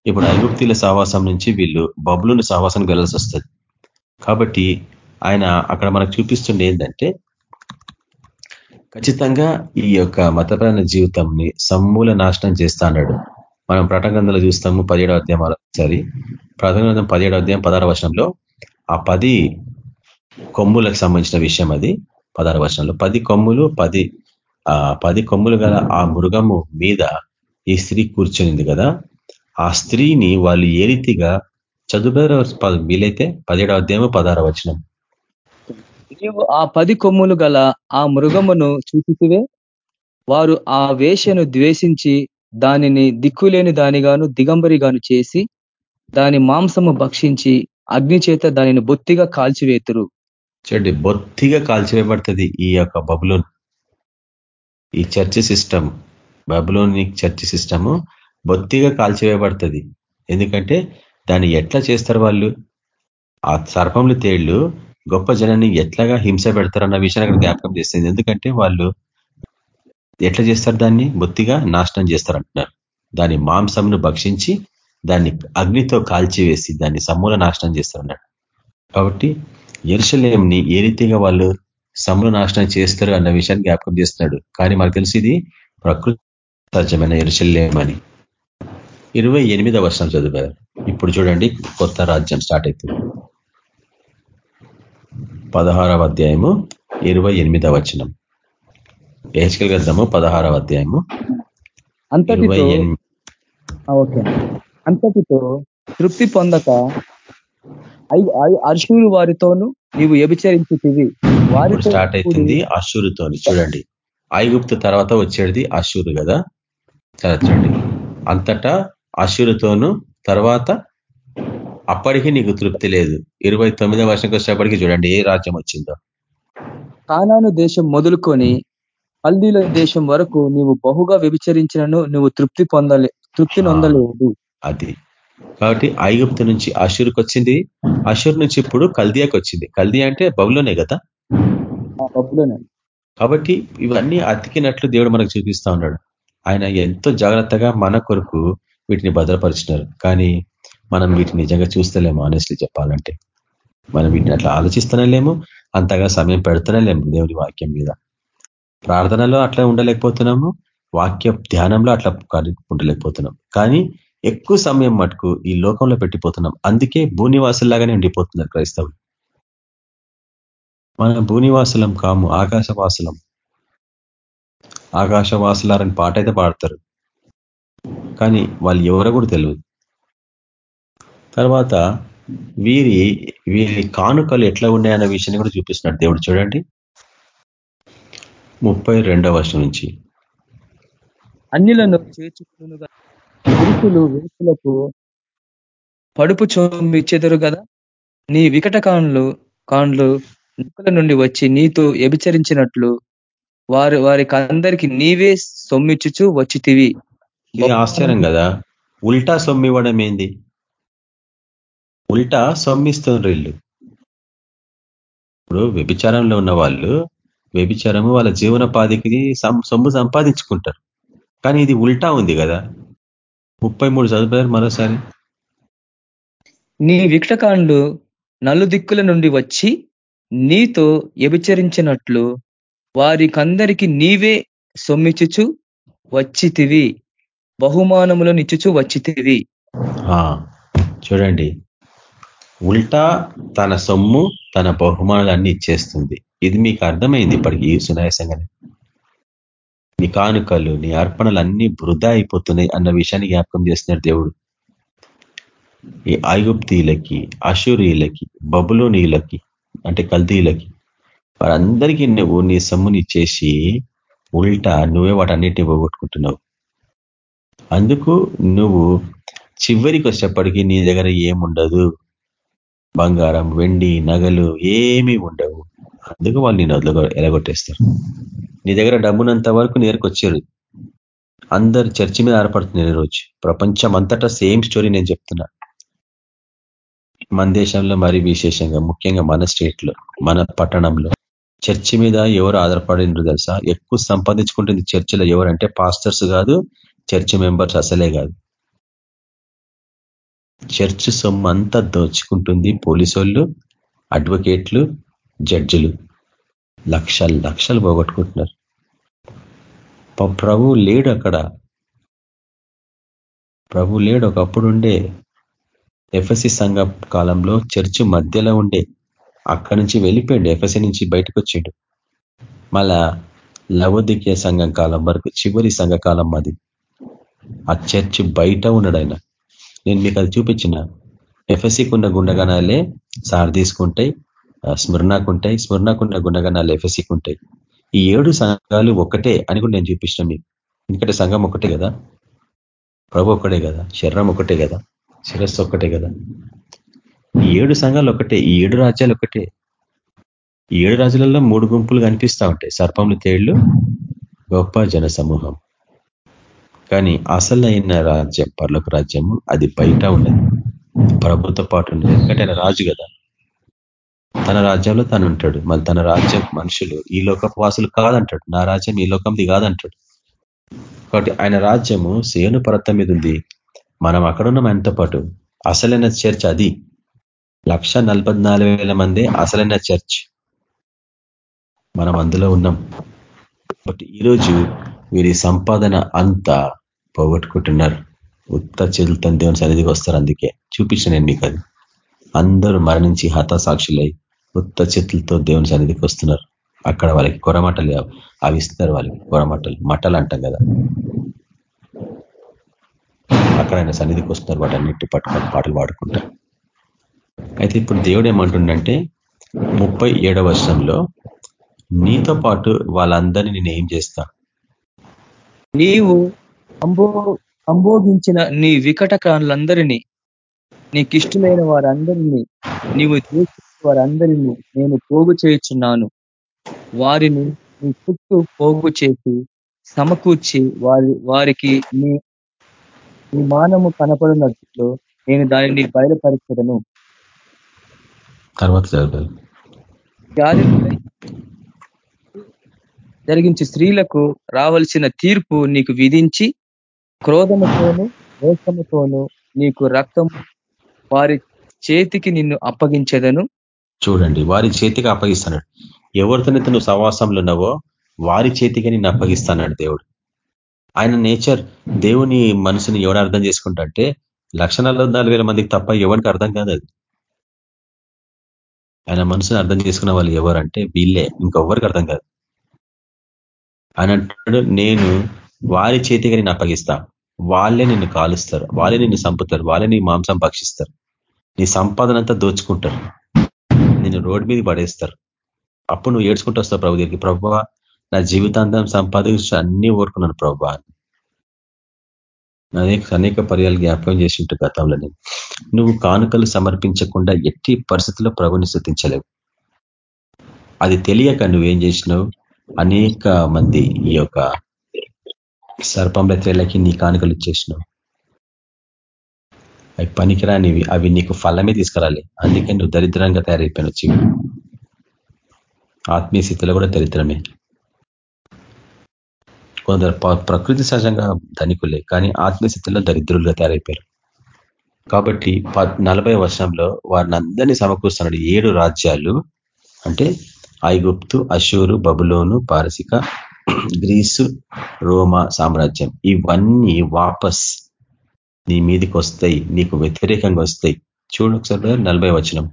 ఇప్పుడు ఐగుప్తుల సహవాసం నుంచి వీళ్ళు బబులుని సహవాసానికి వెళ్ళాల్సి వస్తుంది. కాబట్టి ఆయన అక్కడ మనకు చూపిస్తుండే ఏంటంటే ఖచ్చితంగా ఈ యొక్క మతపరమైన జీవితంని సమూల నాశనం చేస్తా అన్నాడు. మనం ప్రటగ్రంథంలో చూస్తాము పదిహేడవ అధ్యాయం సరి ప్రటగ్రంథం పదిహేడవ అధ్యాయం పదహార వర్షంలో ఆ పది కొమ్ములకు సంబంధించిన విషయం అది. పదహార వర్షంలో పది కొమ్ములు పది ఆ పది కొమ్ములు గల ఆ మృగము మీద ఈ స్త్రీ కూర్చొనింది కదా ఆ స్త్రీని వాళ్ళు ఏ రీతిగా చదువుతారో వీలైతే పదిహేడవ అధ్యాయము పదహార వచనం. నీవు ఆ పది కొమ్ములు గల ఆ మృగమును చూపితివే వారు ఆ వేషను ద్వేషించి దానిని దిక్కులేని దానిగాను దిగంబరిగాను చేసి దాని మాంసము భక్షించి అగ్ని చేత దానిని బొత్తిగా కాల్చివేతురు. చూడండి బొత్తిగా కాల్చివేయబడుతుంది ఈ యొక్క బబులోన్. ఈ church system Babylonic church system బొత్తిగా కాల్చివేయబడుతుంది. ఎందుకంటే దాన్ని ఎట్లా చేస్తారు వాళ్ళు? ఆ సర్పములు తేళ్ళు గొప్ప జనాన్ని ఎట్లాగా హింస పెడతారన్న విషయాన్ని అక్కడ జ్ఞాపకం చేస్తుంది. ఎందుకంటే వాళ్ళు ఎట్లా చేస్తారు దాన్ని? బొత్తిగా నాశనం చేస్తారు అంటున్నారు. దాని మాంసంను భక్షించి దాన్ని అగ్నితో కాల్చివేసి దాన్ని సమూల నాశనం చేస్తారన్నాడు కాబట్టి ఎరుసలేంని ఏ రీతిగా వాళ్ళు సమూల నాశనం చేస్తారు అన్న విషయాన్ని జ్ఞాపకం చేస్తున్నాడు. కానీ మనకు తెలిసి ఇది ప్రకృతి సహజమైన ఎరుసలేం అని ఇరవై ఎనిమిదవ వర్షం చదివారు ఇప్పుడు చూడండి కొత్త రాజ్యం స్టార్ట్ అవుతుంది. పదహారవ అధ్యాయము ఇరవై ఎనిమిదవ వచనం. ఏహెచ్కల్ గ్రంథము పదహారవ అధ్యాయము అంతటితో తృప్తి పొందక అర్షులు వారితోనూ నీవు వ్యభిచరించుతివి. ఇప్పుడు వారితో స్టార్ట్ అవుతుంది అశ్షూరుతోని. చూడండి. ఐగుప్తు తర్వాత వచ్చేది అశ్షూరు కదా? చూడండి. అంతటా అశ్షూరుతోను తర్వాత అప్పటికి నీకు తృప్తి లేదు. ఇరవై తొమ్మిదో వర్షంకి వచ్చేప్పటికి చూడండి ఏ రాజ్యం వచ్చిందో. కానాను దేశం మొదలుకొని హల్దీల దేశం వరకు నీవు బహుగా వ్యభిచరించినను నువ్వు తృప్తి పొందలే తృప్తి నొందలేదు అది. కాబట్టి ఐగుప్తు నుంచి అషూర్కి వచ్చింది. అషూర్ నుంచి ఇప్పుడు కల్దియాకి వచ్చింది. కల్దియా అంటే బబులోనే కదా. కాబట్టి ఇవన్నీ అతికినట్లు దేవుడు మనకు చూపిస్తా ఉన్నాడు. ఆయన ఎంతో జాగ్రత్తగా మన కొరకు వీటిని భద్రపరిచినారు. కానీ మనం వీటిని నిజంగా చూస్తలేము ఆనెస్ట్లీ చెప్పాలంటే. మనం వీటిని అట్లా ఆలోచిస్తూనే లేము అంతగా సమయం పెడుతూనే లేము దేవుని వాక్యం మీద. ప్రార్థనలో అట్లా ఉండలేకపోతున్నాము వాక్య ధ్యానంలో అట్లా ఉండలేకపోతున్నాం కానీ ఎక్కువ సమయం మటుకు ఈ లోకంలో పెట్టిపోతున్నాం. అందుకే భూనివాసుల్లాగానే ఉండిపోతున్నారు క్రైస్తవులు. మనం భూనివాసులం కాము ఆకాశవాసులం. ఆకాశవాసులారని పాట అయితే పాడతారు. కానీ వాళ్ళు ఎవరో కూడా తెలియదు తర్వాత వీరి వీరి కానుకలు ఎట్లా ఉన్నాయన్న విషయాన్ని కూడా చూపిస్తున్నాడు దేవుడు. చూడండి. ముప్పై రెండవ వర్షం నుంచి. అన్నిలను చేర్చుకునుగా పురుషులు వేసులకు పడుపు చోమిచ్చెదరు కదా నీ వికట కాండ్లు కాండ్లు నొక్కుల నుండి వచ్చి నీతో వ్యభిచరించినట్లు వారు వారికి అందరికి నీవే సొమ్మిచ్చుచు వచ్చితివి. ఇది ఆశ్చర్యం కదా ఉల్టా సొమ్మివ్వడం ఏంది? ఉల్టా సొమ్మిస్తున్నారు వీళ్ళు ఇప్పుడు వ్యభిచారంలో ఉన్న వాళ్ళు వ్యభిచారము వాళ్ళ జీవనోపాధికి సొమ్ము సంపాదించుకుంటారు. కానీ ఇది ఉల్టా ఉంది కదా ముప్పై మూడు చదువుతారు మరోసారి. నీ వికటకాండ్లు నలుదిక్కుల నుండి వచ్చి నీతో వ్యభిచరించినట్లు వారికందరికి నీవే సొమ్మిచ్చుచు వచ్చితివి. బహుమానములను ఇచ్చుచు వచ్చితివి. చూడండి. ఉల్టా తన సొమ్ము తన బహుమానాలన్నీ ఇచ్చేస్తుంది. ఇది మీకు అర్థమైంది ఇప్పటికి ఈ సునాయాసంగానే. నీ కానుకలు నీ అర్పణలు అన్ని వృధా అయిపోతున్నాయి అన్న విషయాన్ని జ్ఞాపకం చేస్తున్నాడు దేవుడు. ఈ ఆయుప్తీలకి అశురీలకి బబులోనీయులకి అంటే కల్తీలకి వారందరికీ నువ్వు నీ సొమ్ముని ఇచ్చేసి ఉల్టా నువ్వే వాటన్నిటిని పోగొట్టుకుంటున్నావు. అందుకు నువ్వు చివరికి వచ్చేప్పటికీ నీ దగ్గర ఏముండదు. బంగారం వెండి నగలు ఏమీ ఉండవు. అందుకు వాళ్ళు నేను వదల ఎలగొట్టేస్తారు. నీ దగ్గర డబ్బునంత వరకు నేర్కొచ్చారు. అందరు చర్చి మీద ఆధారపడుతున్నారు రోజు ప్రపంచం అంతటా సేమ్ స్టోరీ నేను చెప్తున్నా. మన దేశంలో మరి విశేషంగా ముఖ్యంగా మన స్టేట్లో మన పట్టణంలో చర్చి మీద ఎవరు ఆధారపడినారు తెలుసా? ఎక్కువ సంపాదించుకుంటుంది చర్చిలో ఎవరంటే పాస్టర్స్ కాదు చర్చి మెంబర్స్ అసలే కాదు. చర్చ్ సొమ్ము అంతా దోచుకుంటుంది పోలీసు అడ్వకేట్లు జడ్జిలు లక్షలు లక్షలు పోగొట్టుకుంటున్నారు. ప్రభు లేడు అక్కడ. ప్రభు లేడు. ఒకప్పుడు ఉండే ఎఫ్ఎస్సి సంఘ కాలంలో చర్చి మధ్యలో ఉండే అక్కడి నుంచి వెళ్ళిపోయిండు. ఎఫ్ఎస్సి నుంచి బయటకు వచ్చిండు. మళ్ళా లవోదిక్య సంఘం కాలం వరకు చివరి సంఘకాలం అది. ఆ చర్చ్ బయట ఉన్నాడు ఆయన. నేను మీకు అది చూపించిన. ఎఫ్ఎస్సికి ఉన్న గుండగనాలే సార్ తీసుకుంటాయి. స్మరణకుంటాయి స్మరణకున్న గుణగణాలు ఎఫ్ఎస్సికి ఉంటాయి ఈ ఏడు సంఘాలు ఒక్కటే అని కూడా నేను చూపించిన మీకు. ఎందుకంటే సంఘం ఒకటే కదా? ప్రభు ఒకటే కదా? శరీరం ఒకటే కదా? శిరస్సు ఒక్కటే కదా? ఈ ఏడు సంఘాలు ఒకటే ఈ ఏడు రాజ్యాలు ఒకటే ఈ ఏడు రాజ్యాలలో మూడు గుంపులు కనిపిస్తూ ఉంటాయి. సర్పములు తేళ్ళు గొప్ప జన సమూహం కానీ అసలైన రాజ్యం పర్లోక రాజ్యము అది బయట ఉన్నది ప్రభుత్వ పాటు ఉన్నది ఎందుకంటే ఆయన రాజు కదా? తన రాజ్యంలో తను ఉంటాడు. మళ్ళీ తన రాజ్యం మనుషులు. ఈ లోకపు వాసులు కాదంటాడు. నా రాజ్యం ఈ లోకంది కాదంటాడు. కాబట్టి ఆయన రాజ్యము సేను పర్వతం మీద ఉంది మనం అక్కడున్నాం ఆయనతో పాటు. అసలైన చర్చ్ అది. లక్ష మంది అసలైన చర్చ్. మనం అందులో ఉన్నాం. కాబట్టి ఈరోజు వీరి సంపాదన అంతా పోగొట్టుకుంటున్నారు. ఉత్త చేతులతో దేవుని సన్నిధికి వస్తారు అందుకే. చూపించిన నేను మీకు అది. అందరూ మరణించి హతసాక్షులై కొత్త చేతులతో దేవుని సన్నిధికి వస్తున్నారు. అక్కడ వాళ్ళకి కొరమటలు అవి ఇస్తారు వాళ్ళకి. కొరమటలు. మటలు అంటాం కదా. అక్కడ ఆయన సన్నిధికి వస్తున్నారు వాటన్నిటి పట్టుకొని పాటలు పాడుకుంటారు అయితే ఇప్పుడు దేవుడు ఏమంటుండంటే ముప్పై ఏడవ వర్షంలో నీతో పాటు వాళ్ళందరినీ నేను ఏం చేస్తా? నీవు అంబో అంబోగించిన నీ వికట కానులందరినీ నీకిష్టమైన వారందరినీ నీవు వారందరినీ నేను పోగు చేయుచున్నాను. వారిని నీ చుట్టూ పోగు చేసి సమకూర్చి వారి వారికి నీ మానము కనపడినట్లు నేను దానిని బయలుపరిచదను. తర్వాత జరిగించి స్త్రీలకు రావలసిన తీర్పు నీకు విధించి క్రోధముతోను రోషముతోను నీకు రక్తం వారి చేతికి నిన్ను అప్పగించేదను. చూడండి వారి చేతికి అప్పగిస్తున్నాడు ఎవరితోనైతే నువ్వు సవాసంలో ఉన్నావో వారి చేతికి నేను అప్పగిస్తాడు దేవుడు. ఆయన నేచర్ దేవుని మనసుని ఎవడు అర్థం చేసుకుంటా అంటే లక్ష మందికి తప్ప ఎవరికి అర్థం కాదు అది. ఆయన మనసుని అర్థం చేసుకున్న వాళ్ళు ఎవరంటే వీళ్ళే. ఇంకెవ్వరికి అర్థం కాదు. ఆయన అంటాడు నేను వారి చేతికి నేను అప్పగిస్తా. వాళ్ళే నిన్ను కాలుస్తారు. వాళ్ళే నిన్ను సంపుతారు వాళ్ళే నీ మాంసం భక్షిస్తారు. నీ సంపాదన అంతా దోచుకుంటారు. రోడ్ మీద పడేస్తారు. అప్పుడు నువ్వు ఏడ్చుకుంటూ వస్తావు ప్రభు దగ్గరికి ప్రభు నా జీవితాంతం సంపాదించి అన్ని ఓరుకున్నాను ప్రభు అనేక అనేక పర్యాలు జ్ఞాపకం చేసింటు గతంలో నువ్వు కానుకలు సమర్పించకుండా ఎట్టి పరిస్థితుల్లో ప్రభుని స్థుతించలేవు. అది తెలియక నువ్వేం చేసినావు? అనేక మంది ఈ యొక్క సర్పంల నీ కానుకలు ఇచ్చేసినావు. అవి పనికిరానివి అవి నీకు ఫలమే తీసుకురాలి. అందుకే నువ్వు దరిద్రంగా తయారైపోయిన వచ్చి ఆత్మీయ స్థితిలో కూడా దరిద్రమే. కొందరు ప్రకృతి సహజంగా ధనికులే కానీ ఆత్మీయ స్థితిలో దరిద్రులుగా తయారైపోయారు. కాబట్టి నలభై వర్షంలో వారిని అందరినీ సమకూరుస్తున్నాడు ఏడు రాజ్యాలు అంటే ఐగుప్తు అశూరు బబులోను పారసిక గ్రీసు రోమా సామ్రాజ్యం. ఇవన్నీ వాపస్ నీ మీదికి వస్తాయి నీకు వ్యతిరేకంగా వస్తాయి. చూడు ఒకసారి నలభై వచనం.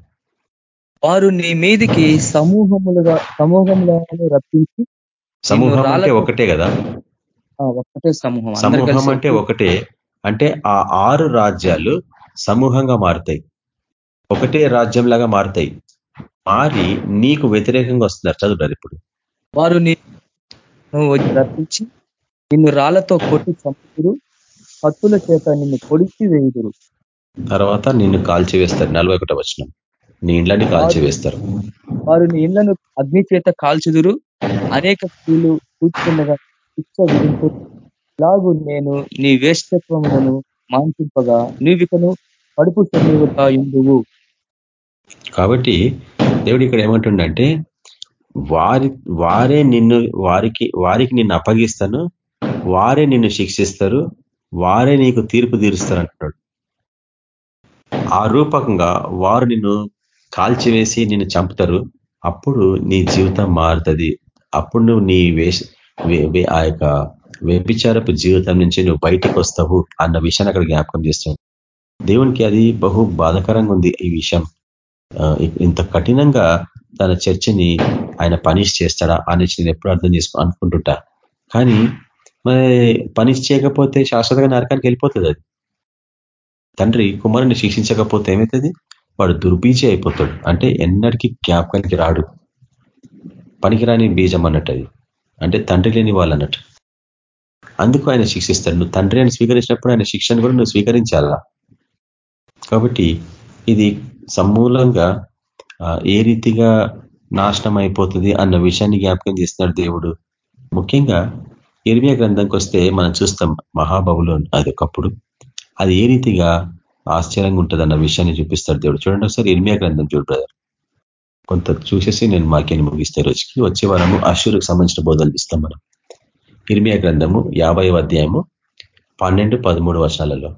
వారు నీ మీదికి సమూహములుగా సమూహములను రప్పించి సమూహం అంటే ఒకటే కదా? ఒకటే సమూహం. సమూహం అంటే ఒకటే. అంటే ఆ ఆరు రాజ్యాలు సమూహంగా మారుతాయి. ఒకటే రాజ్యం లాగా మారుతాయి. మారి నీకు వ్యతిరేకంగా వస్తున్నారు. చదువుతారు ఇప్పుడు. వారు నువ్వు రప్పించి నిన్ను రాళ్ళతో కొట్టి చంపుతురు కత్తుల చేత నిన్ను పొడిచి వేయుదురు. తర్వాత నిన్ను కాల్చి వేస్తారు. నలభై ఒకటో వచ్చిన నీ ఇండ్లని కాల్చి వేస్తారు. వారు నీ ఇండ్లను అగ్ని చేత కాల్చుదురు. అనేక స్త్రీలు కూర్చుండగా శిక్ష విధించు. ఇలాగూ నేను నీ వేష్టత్వములను మాన్పింపగా నీవికను కడుపు సమీవుగా ఇందువు కాబట్టి దేవుడు ఇక్కడ ఏమంటుండంటే వారి వారే నిన్ను వారికి వారికి నిన్ను అప్పగిస్తాను. వారే నిన్ను శిక్షిస్తారు. వారే నీకు తీర్పు తీరుస్తారు అంటున్నాడు ఆ రూపకంగా వారు నిన్ను కాల్చివేసి నిన్ను చంపుతారు. అప్పుడు నీ జీవితం మారుతుంది. అప్పుడు నువ్వు నీ వేష ఆ యొక్క వ్యభిచారపు జీవితం నుంచి నువ్వు బయటకు వస్తావు అన్న విషయాన్ని అక్కడ జ్ఞాపకం చేస్తాడు దేవునికి అది బహు బాధకరంగా ఉంది ఈ విషయం. ఇంత కఠినంగా తన చర్చని ఆయన పనిష్ చేస్తాడా అనేసి నేను ఎప్పుడు అర్థం చేసుకో అనుకుంటుంటా. కానీ మరి చేయకపోతే శాశ్వతంగా నరకానికి వెళ్ళిపోతుంది అది. తండ్రి కుమారుని శిక్షించకపోతే ఏమవుతుంది వాడు దుర్బీజి అయిపోతాడు. అంటే ఎన్నటికీ జ్ఞాపకానికి రాడు. పనికిరాని బీజం అన్నట్టు అది అంటే తండ్రి లేని వాళ్ళు అన్నట్టు. అందుకు ఆయన శిక్షిస్తాడు. నువ్వు తండ్రి అని స్వీకరించినప్పుడు ఆయన శిక్షను కూడా నువ్వు స్వీకరించాలా? కాబట్టి ఇది సమూలంగా ఏ రీతిగా నాశనం అయిపోతుంది అన్న విషయాన్ని జ్ఞాపకం చేస్తున్నాడు దేవుడు. ముఖ్యంగా ఇర్మియా గ్రంథంకి వస్తే మనం చూస్తాం మహాబబులు అది ఒకప్పుడు. అది ఏ రీతిగా ఆశ్చర్యంగా ఉంటుంది అన్న విషయాన్ని చూపిస్తాడు దేవుడు. చూడండి ఒకసారి ఇర్మియా గ్రంథం చూడు బ్రదర్ కొంత చూసేసి నేను మాకేని ముగిస్తే రోజుకి. వచ్చే వారము అశూరుకు సంబంధించిన బోధనలు ఇస్తాం మనం. ఇర్మియా గ్రంథము యాభై అధ్యాయము పన్నెండు పదమూడు వర్షాలలో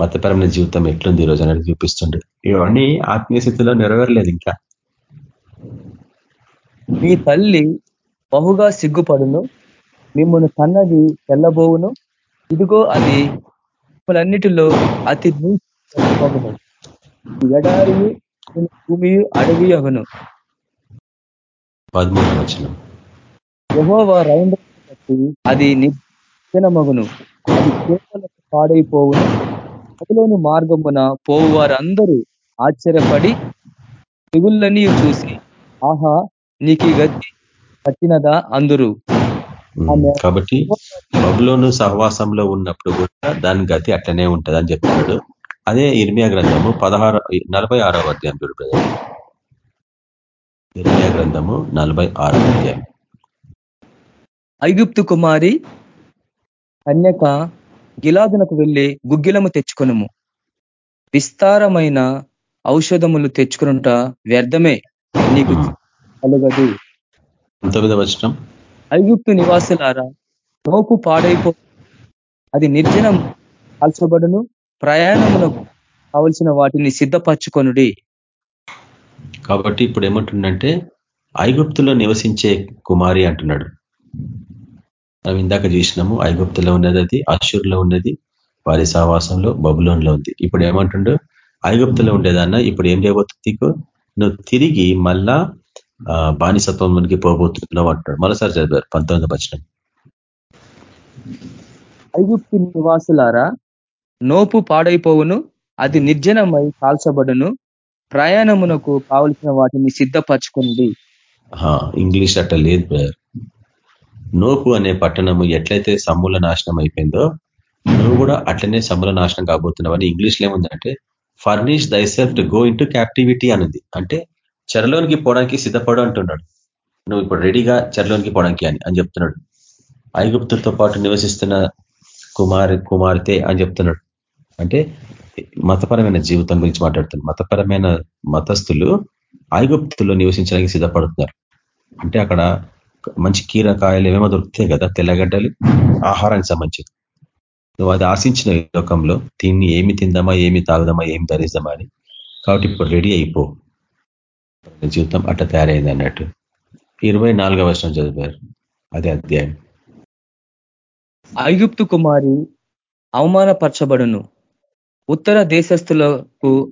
మతపరమైన జీవితం ఎట్లుంది ఈరోజు రోజు అనేది చూపిస్తుండే. ఇవన్నీ ఆత్మీయ స్థితిలో నెరవేరలేదు ఇంకా. మీ తల్లి బహుగా సిగ్గుపడును. మిమ్మల్ని కన్నది తెల్లబోవును. ఇదిగో అది మిమ్మలన్నిటిలో అతి ఎడారి భూమి అడవి అగును. పదమూడు వచ్చిన యహోవా బట్టి అది నిర్జనమగును. అది కేవలం పాడైపోవును. అందులోని మార్గమున పోవు వారందరూ ఆశ్చర్యపడి తెగుళ్ళన్నీ చూసి ఆహా నీకు గతి పట్టినదా అందరూ? కాబట్టి బబులోను సహవాసంలో ఉన్నప్పుడు కూడా దాని గతి అట్లనే ఉంటది అని చెప్తున్నాడు. అదే ఇర్మియా గ్రంథము పదహారు నలభై ఆరవ అధ్యాయం చూడు ఇర్మియా గ్రంథము నలభై ఆరవ అధ్యాయం. ఐగుప్తు కుమారి కన్యక గిలాదునకు వెళ్ళి గుగ్గిలము తెచ్చుకొనుము. విస్తారమైన ఔషధములు తెచ్చుకునుంట వ్యర్థమే. నీకు కలగదు. వచ్చిన ఐగుప్తు నివాసులారా మోపు పాడైపో అది నిర్జనం కాల్చబడును ప్రయాణమునకు కావలసిన వాటిని సిద్ధపరచుకొనుడి. కాబట్టి ఇప్పుడు ఏమంటుండంటే ఐగుప్తులో నివసించే కుమారి అంటున్నాడు. మనం ఇందాక చూసినాము ఐగుప్తులో ఉన్నది అది అశ్షూర్లో ఉన్నది వారి సహవాసంలో బబులోన్లో ఉంది. ఇప్పుడు ఏమంటుండో? ఐగుప్తులో ఉండేదన్నా ఇప్పుడు ఏం చేయబోతుంది నువ్వు తిరిగి మళ్ళా బానిసత్వంలోనికి పోబోతున్నావు అంటాడు. మరోసారి చదివారు పంతొమ్మిది వచ్చిన ఐగుప్తు నివాసులారా నోపు పాడైపోవును అది నిర్జనమై కాల్చబడును. ప్రయాణమునకు కావలసిన వాటిని సిద్ధపరచుకుంది ఇంగ్లీష్ అట్ట లేదు నోపు అనే పట్టణము ఎట్లయితే సమూల నాశనం అయిపోయిందో నువ్వు కూడా అట్లనే సమూల నాశనం కాబోతున్నావు అని ఇంగ్లీష్లో ఏముందంటే furnish thyself to go in captivity అనేది. అంటే చెరలోనికి పోవడానికి సిద్ధపడు అంటున్నాడు. నువ్వు ఇప్పుడు రెడీగా చెరలోనికి పోవడానికి అని అని చెప్తున్నాడు. ఐగుప్తులతో పాటు నివసిస్తున్న కుమారి కుమార్తె అని చెప్తున్నాడు. అంటే మతపరమైన జీవితం గురించి మాట్లాడుతున్నారు మతపరమైన మతస్థులు ఐగుప్తుల్లో నివసించడానికి సిద్ధపడుతున్నారు. అంటే అక్కడ మంచి కీరకాయలు ఏమేమో దొరుకుతాయి కదా తెల్లగడ్డలు ఆహారానికి సంబంధించి నువ్వు అది ఆశించిన లోకంలో దీన్ని ఏమి తిందామా ఏమి తాగుదామా ఏమి ధరిద్దామా అని. కాబట్టి ఇప్పుడు రెడీ అయిపో. జీవితం అట్ట తయారైంది అన్నట్టు. ఇరవై నాలుగవ వర్షం చదివారు. అదే అధ్యాయం. ఐగుప్తు కుమారి అవమానపరచబడును. ఉత్తర దేశస్థులకు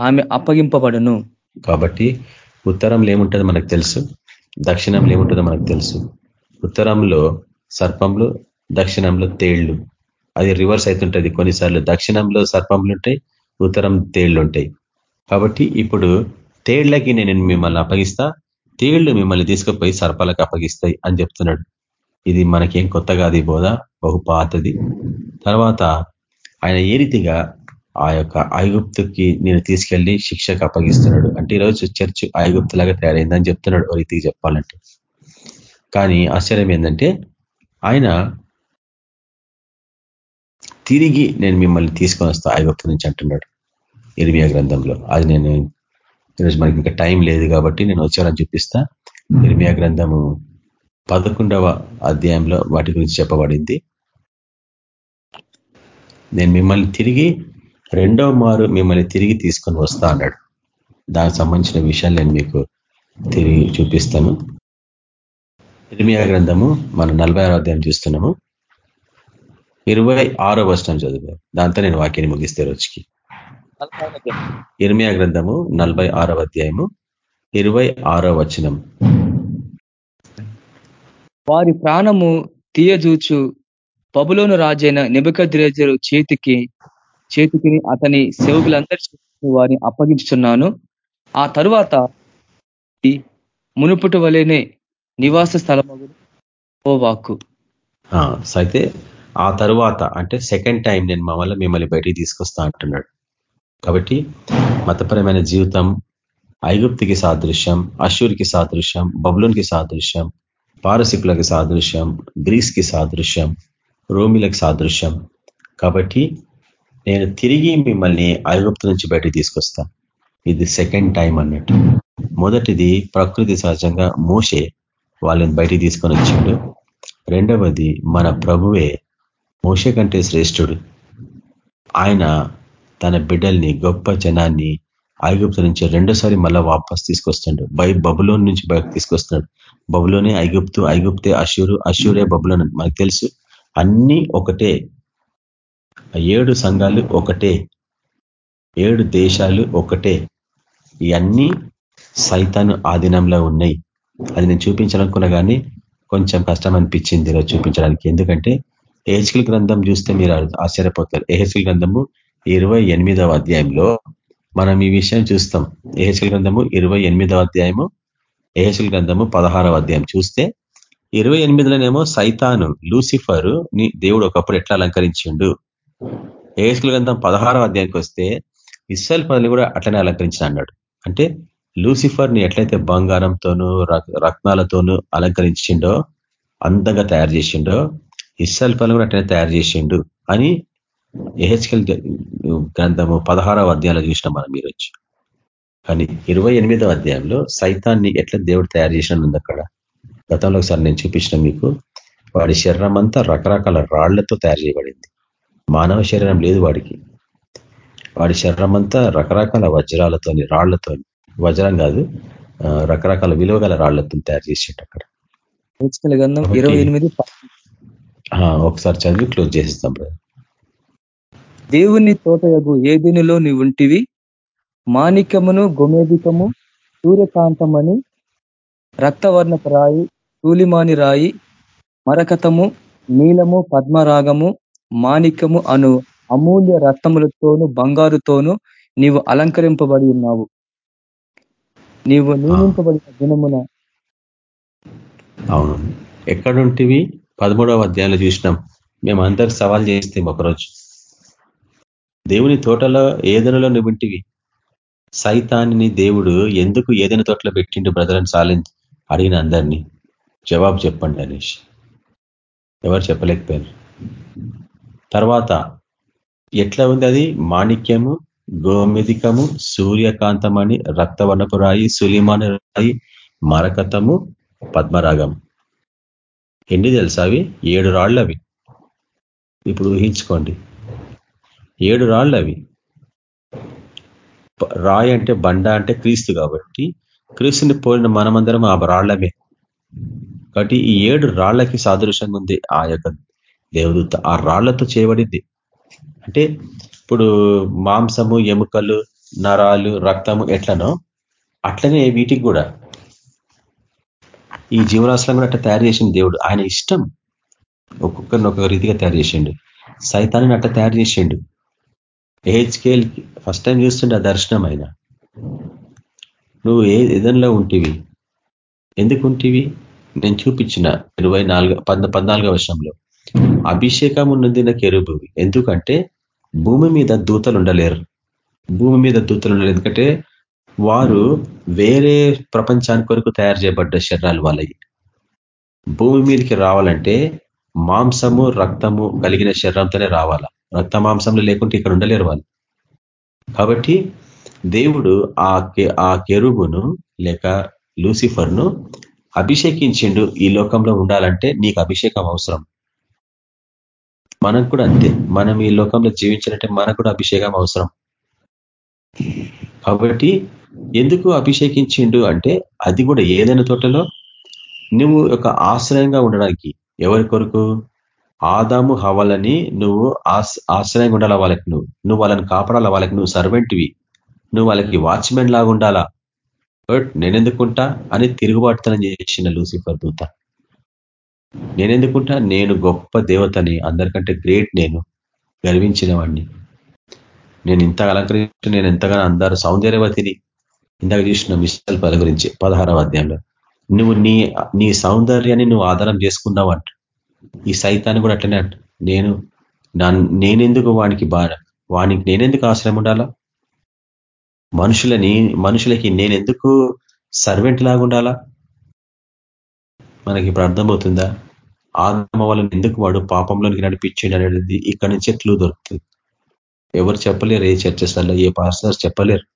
ఆమె అప్పగింపబడును. కాబట్టి ఉత్తరంలో ఏముంటుందో మనకు తెలుసు. దక్షిణంలో ఏముంటుందో మనకు తెలుసు. ఉత్తరంలో సర్పంలు దక్షిణంలో తేళ్ళు. అది రివర్స్ అవుతుంటది కొన్నిసార్లు దక్షిణంలో సర్పంలు ఉంటాయి ఉత్తరం తేళ్ళు ఉంటాయి కాబట్టి ఇప్పుడు తేళ్ళకి నేను మిమ్మల్ని అప్పగిస్తా తేళ్ళు మిమ్మల్ని తీసుకుపోయి సర్పాలకు అప్పగిస్తాయి అని చెప్తున్నాడు. ఇది మనకేం కొత్త కాదు బోధ బహు పాతది. తర్వాత ఆయన ఏ రీతిగా ఆ యొక్క ఐగుప్తుకి నేను తీసుకెళ్ళి శిక్షకు అప్పగిస్తున్నాడు అంటే ఈరోజు చర్చ్ ఐగుప్తులాగా తయారైందని చెప్తున్నాడు ఓ రీతికి చెప్పాలంటే. కానీ ఆశ్చర్యం ఏంటంటే ఆయన తిరిగి నేను మిమ్మల్ని తీసుకొని వస్తా ఐగుప్తు నుంచి అంటున్నాడు. ఇరిమియా గ్రంథంలో. అది నేను ఈరోజు మనకి ఇంకా టైం లేదు కాబట్టి నేను వచ్చారని చూపిస్తా. ఇరిమియా గ్రంథము పదకొండవ అధ్యాయంలో వాటి గురించి చెప్పబడింది. నేను మిమ్మల్ని తిరిగి రెండవ మారు మిమ్మల్ని తిరిగి తీసుకొని వస్తా అన్నాడు. దానికి సంబంధించిన విషయాలు నేను మీకు తిరిగి చూపిస్తాను. ఇరిమియా గ్రంథము మన నలభై అధ్యాయం చూస్తున్నాము. ఇరవై ఆరో వర్షం చదివారు దాంతో నేను వాక్యాన్ని ముగిస్తే రోజుకి. ఇర్మియా గ్రంథము నలభై ఆరవ అధ్యాయము ఇరవై ఆరో వచనం. వారి ప్రాణము తీయజూచు పబులోను రాజైన నిబద్రేజరు చేతికి చేతికి అతని సేవకులందరి వారిని అప్పగించుతున్నాను ఆ తరువాత మునుపుటి వలెనే నివాస స్థలము ఓ వాక్కు. అయితే ఆ తరువాత అంటే సెకండ్ టైం నేను మమ్మల్ని మిమ్మల్ని బయటికి తీసుకొస్తా అంటున్నాడు. కాబట్టి మతపరమైన జీవితం ఐగుప్తికి సాదృశ్యం అశూర్కి సాదృశ్యం బబులోన్కి సాదృశ్యం పారసికులకి సాదృశ్యం గ్రీస్కి సాదృశ్యం రోమిలకు సాదృశ్యం. కాబట్టి నేను తిరిగి మిమ్మల్ని ఐగుప్తు నుంచి బయటకు తీసుకొస్తా. ఇది సెకండ్ టైం అన్నట్టు. మొదటిది ప్రకృతి సహజంగా మోసే వాళ్ళని బయటికి తీసుకొని వచ్చిండు. రెండవది మన ప్రభువే మోసే కంటే శ్రేష్ఠుడు. ఆయన తన బిడ్డల్ని గొప్ప జనాన్ని ఐగుప్తు నుంచి రెండోసారి మళ్ళా వాపస్ తీసుకొస్తాడు. బై బబులోన్ నుంచి బయటకు తీసుకొస్తున్నాడు బబులోనే ఐగుప్తు ఐగుప్తే అషూరు అశూరే బబులోన్ మనకు తెలుసు. అన్ని ఒకటే. ఏడు సంఘాలు ఒకటే. ఏడు దేశాలు ఒకటే. ఇవన్నీ సైతాను ఆధీనంలో ఉన్నాయి. అది నేను చూపించాలనుకున్నా కానీ కొంచెం కష్టం అనిపించింది చూపించడానికి. ఎందుకంటే ఏహెచ్కిల్ గ్రంథం చూస్తే మీరు ఆశ్చర్యపోతారు. ఏహెచ్కిల్ గ్రంథము ఇరవై అధ్యాయంలో మనం ఈ విషయం చూస్తాం. ఏహెచ్ఎల్ గ్రంథము ఇరవై అధ్యాయము ఏహెచ్ఎల్ గ్రంథము పదహారవ అధ్యాయం. చూస్తే ఇరవై ఎనిమిదిలోనేమో సైతాను లూసిఫర్ని దేవుడు ఒకప్పుడు ఎట్లా అలంకరించిండు? ఏహెచ్ఎల్ గ్రంథం పదహారవ అధ్యాయానికి వస్తే ఇస్రాయల్ పనులు కూడా అట్లనే అలంకరించిన అన్నాడు. అంటే లూసిఫర్ని ఎట్లయితే బంగారంతోనూ రత్నాలతోనూ అలంకరించిండో అందంగా తయారు చేసిండో ఇస్రాయల్ పనులు కూడా అట్లనే తయారు చేసిండు అని ఎహెచ్కల్ గ్రంథము పదహారవ అధ్యాయంలో చూసినాం మనం మీరు వచ్చి కానీ ఇరవై ఎనిమిదవ అధ్యాయంలో సైతాన్ని ఎట్లా దేవుడు తయారు చేసిన ఉంది అక్కడ? గతంలో ఒకసారి నేను చూపించిన మీకు. వాడి శరీరం అంతా రకరకాల రాళ్ళతో తయారు చేయబడింది. మానవ శరీరం లేదు వాడికి. వాడి శరీరం అంతా రకరకాల వజ్రాలతోని రాళ్ళతో వజ్రం కాదు రకరకాల విలువ గల రాళ్ళతో తయారు చేసేట అక్కడ. ఒకసారి చదివి క్లోజ్ చేసేస్తాం బ్రదర్. దేవుని తోటయగు ఏదినిలో ఉంటివి మాణిక్యమును గోమేధికము సూర్యకాంతమని రక్తవర్ణపు రాయి తూలిమాని రాయి మరకతము నీలము పద్మరాగము మాణిక్యము అను అమూల్య రత్నములతోను బంగారుతోను నీవు అలంకరింపబడి ఉన్నావు. నీవు నియమింపబడిన దినమున అవును. ఎక్కడుంటివి? పదమూడవ అధ్యాయంలో చూసినాం. మేము అందరికి సవాల్ చేస్తే ఒకరోజు. దేవుని తోటలో ఏదనలో నువ్వు ఇంటివి సైతాన్ని దేవుడు ఎందుకు ఏదైనా తోటలో పెట్టిండు బ్రదర్ సాలి అడిగిన అందరినీ. జవాబు చెప్పండి అనేసి ఎవరు చెప్పలేకపోయారు తర్వాత ఎట్లా ఉంది అది? మాణిక్యము గోమెదికము సూర్యకాంతమని రక్తవర్ణపు రాయి సులీమాని రాయి మరకతము పద్మరాగం ఎన్ని తెలుసా అవి? ఏడు రాళ్ళు అవి ఇప్పుడు ఊహించుకోండి. ఏడు రాళ్ళు అవి. రాయి అంటే బండ అంటే క్రీస్తు కాబట్టి క్రీస్తుని పోలిన మనమందరం ఆ రాళ్ళమే. కాబట్టి ఈ ఏడు రాళ్ళకి సాదృశ్యంగా ఉంది ఆ యొక్క దేవదూత. ఆ రాళ్ళతో చేయబడింది. అంటే ఇప్పుడు మాంసము ఎముకలు నరాలు రక్తము ఎట్లనో అట్లనే వీటికి కూడా ఈ జీవరాశులను కూడా అట్లా తయారు చేసింది దేవుడు. ఆయన ఇష్టం. ఒక్కొక్కరిని ఒక్కొక్క రీతిగా తయారు చేసిండు. సైతాన్ని అట్లా తయారు చేసిండు. ఏహెచ్కేల్ ఫస్ట్ టైం చూస్తుండే ఆ దర్శనం ఆయన నువ్వు ఏ ఏదనలో ఉంటివి. ఎందుకు ఉంటివి? నేను చూపించిన ఇరవై నాలుగు పద్నాలుగో వర్షంలో. అభిషేకం ఉన్నదిన కెరుబు ఎందుకంటే భూమి మీద దూతలు ఉండలేరు. భూమి మీద దూతలు ఉండలేరు. ఎందుకంటే వారు వేరే ప్రపంచానికి కొరకు తయారు చేయబడ్డ శరీరాలు వాళ్ళవి. భూమి మీదకి రావాలంటే మాంసము రక్తము కలిగిన శరీరంతోనే రావాలా? రక్త మాంసంలో లేకుంటే ఇక్కడ ఉండలేరు వాళ్ళు. కాబట్టి దేవుడు ఆ ఆ కెరుబును లేక లూసిఫర్ను అభిషేకించిండు ఈ లోకంలో ఉండాలంటే నీకు అభిషేకం అవసరం. మనకు కూడా అంతే. మనం ఈ లోకంలో జీవించాలంటే మనకు కూడా అభిషేకం అవసరం. కాబట్టి ఎందుకు అభిషేకించిండు అంటే అది కూడా ఏదైనా తోటలో నువ్వు ఒక ఆశ్రయంగా ఉండడానికి. ఎవరి కొరకు? ఆదాము హవలని నువ్వు ఆశ్రయం ఉండాలా వాళ్ళకి నువ్వు? నువ్వు వాళ్ళని కాపాడాలా వాళ్ళకి? నువ్వు సర్వెంట్వి. నువ్వు వాళ్ళకి వాచ్మెన్ లాగా ఉండాలా? బట్ నేనెందుకుంటా అని తిరుగుబాటుతనం చేసిన లూసిఫర్ దూత. నేనెందుకుంటా? నేను గొప్ప దేవతని అందరికంటే గ్రేట్ నేను గర్వించిన వాడిని నేను ఇంత అలంకరించి నేను ఎంతగానో అందరూ సౌందర్యవతిని ఇందాక చూసిన మిస్టల్ పద గురించి పదహారవ అధ్యాయంలో. నువ్వు నీ నీ సౌందర్యాన్ని నువ్వు ఆధారం చేసుకున్నావు అంట ఈ సైతాన్ని కూడా అట్లనే అంట. నేను నేనెందుకు వానికి బాధ వానికి నేనెందుకు ఆశ్రయం ఉండాలా? మనుషులని మనుషులకి నేనెందుకు సర్వెంట్ లాగా ఉండాలా? మనకి ఇప్పుడు అర్థమవుతుందా? ఆగమ వాళ్ళని ఎందుకు వాడు పాపంలోనికి నడిపించండి అనేది ఇక్కడ నుంచి క్లూ దొరుకుతుంది. ఎవరు చెప్పలేరు ఏ చర్చస్లలో ఏ పాస్టర్స్ చెప్పలేరు.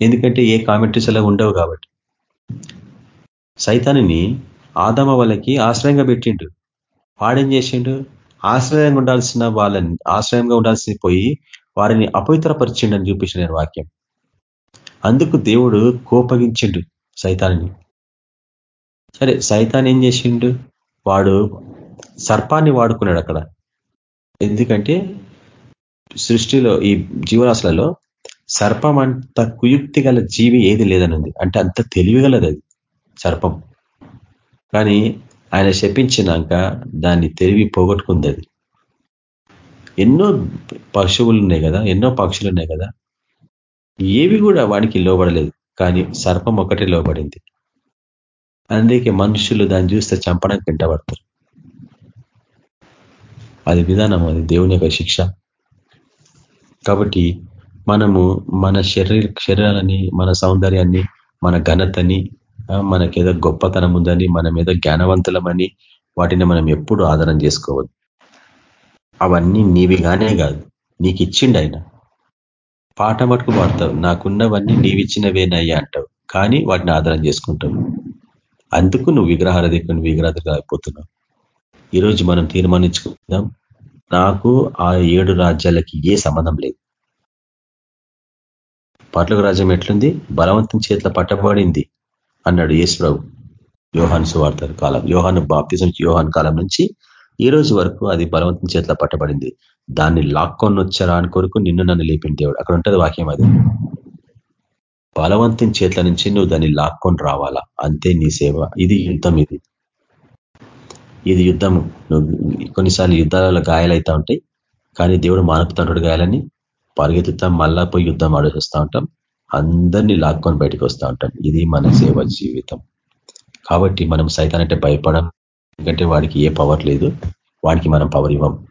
ఎందుకంటే ఏ కామెంట్రీస్ అలా ఉండవు కాబట్టి. సైతాన్ని ఆదమ వాళ్ళకి ఆశ్రయంగా పెట్టిండు వాడేం చేసిండు? ఆశ్రయంగా ఉండాల్సిన వాళ్ళని ఆశ్రయంగా ఉండాల్సి పోయి వారిని అపవిత్రపరిచిండని చూపించిన నేను వాక్యం. అందుకు దేవుడు కోపగించిండు సైతాన్ని. సరే సైతాన్ ఏం చేసిండు? వాడు సర్పాన్ని వాడుకున్నాడు అక్కడ. ఎందుకంటే సృష్టిలో ఈ జీవరాశులలో సర్పం అంత కుయుక్తి గల జీవి ఏది లేదనుంది. అంటే అంత తెలివిగలదు అది సర్పం. కానీ ఆయన శపించినాక దాన్ని తెరివి పోగొట్టుకుంది అది ఎన్నో పశువులు ఉన్నాయి కదా ఎన్నో పక్షులు ఉన్నాయి కదా ఏవి కూడా వాడికి లోబడలేదు కానీ సర్పం ఒకటే లోబడింది. అందుకే మనుషులు దాన్ని చూస్తే చంపడానికి వెంటబడతారు అది విధానం అది దేవుని యొక్క శిక్ష. కాబట్టి మనము మన శరీర శరీరాలని మన సౌందర్యాన్ని మన ఘనతని మనకేదో గొప్పతనం ఉందని మన మీద జ్ఞానవంతులమని వాటిని మనం ఎప్పుడు ఆధారం చేసుకోవద్దు. అవన్నీ నీవిగానే కాదు. నీకు ఇచ్చిండు ఆయన. పాట మటుకు పాడతావు నాకున్నవన్నీ నీవిచ్చినవేనయ్యా అంటావు. కానీ వాటిని ఆదరం చేసుకుంటావు. అందుకు నువ్వు విగ్రహారధికుని విగ్రహాలు కాకపోతున్నావు ఈరోజు మనం తీర్మానించుకుందాం. నాకు ఆ ఏడు రాజ్యాలకి ఏ సంబంధం లేదు. పాటలకు రాజ్యం ఎట్లుంది? బలవంతం చేతిలో పట్టబడింది. అన్నాడు యేసురావు యోహాను సువార్త కాలం యోహాను బాప్తిజం యోహాన్ కాలం నుంచి ఈ రోజు వరకు అది బలవంతం చేతిలో పట్టబడింది. దాన్ని లాక్కొని వచ్చారా అని కొరకు నిన్ను నన్ను లేపిన దేవుడు. అక్కడ ఉంటుంది వాక్యం అది. బలవంతం చేతుల నుంచి నువ్వు దాన్ని లాక్కొని రావాలా? అంతే నీ సేవ. ఇది యుద్ధం ఇది. ఇది యుద్ధము నువ్వు కొన్నిసార్లు యుద్ధాలలో గాయాలవుతా ఉంటాయి. కానీ దేవుడు మానపుతాడు గాయాలని పరిగెత్తుతాం మళ్ళా పోయి యుద్ధం ఆలోచిస్తూ ఉంటాం. అందరినీ లాక్కొని బయటకు వస్తూ ఉంటాం. ఇది మన సేవ జీవితం. కాబట్టి మనం సైతానంటే భయపడం ఎందుకంటే వాడికి ఏ పవర్ లేదు వాడికి మనం పవర్ ఇవ్వం.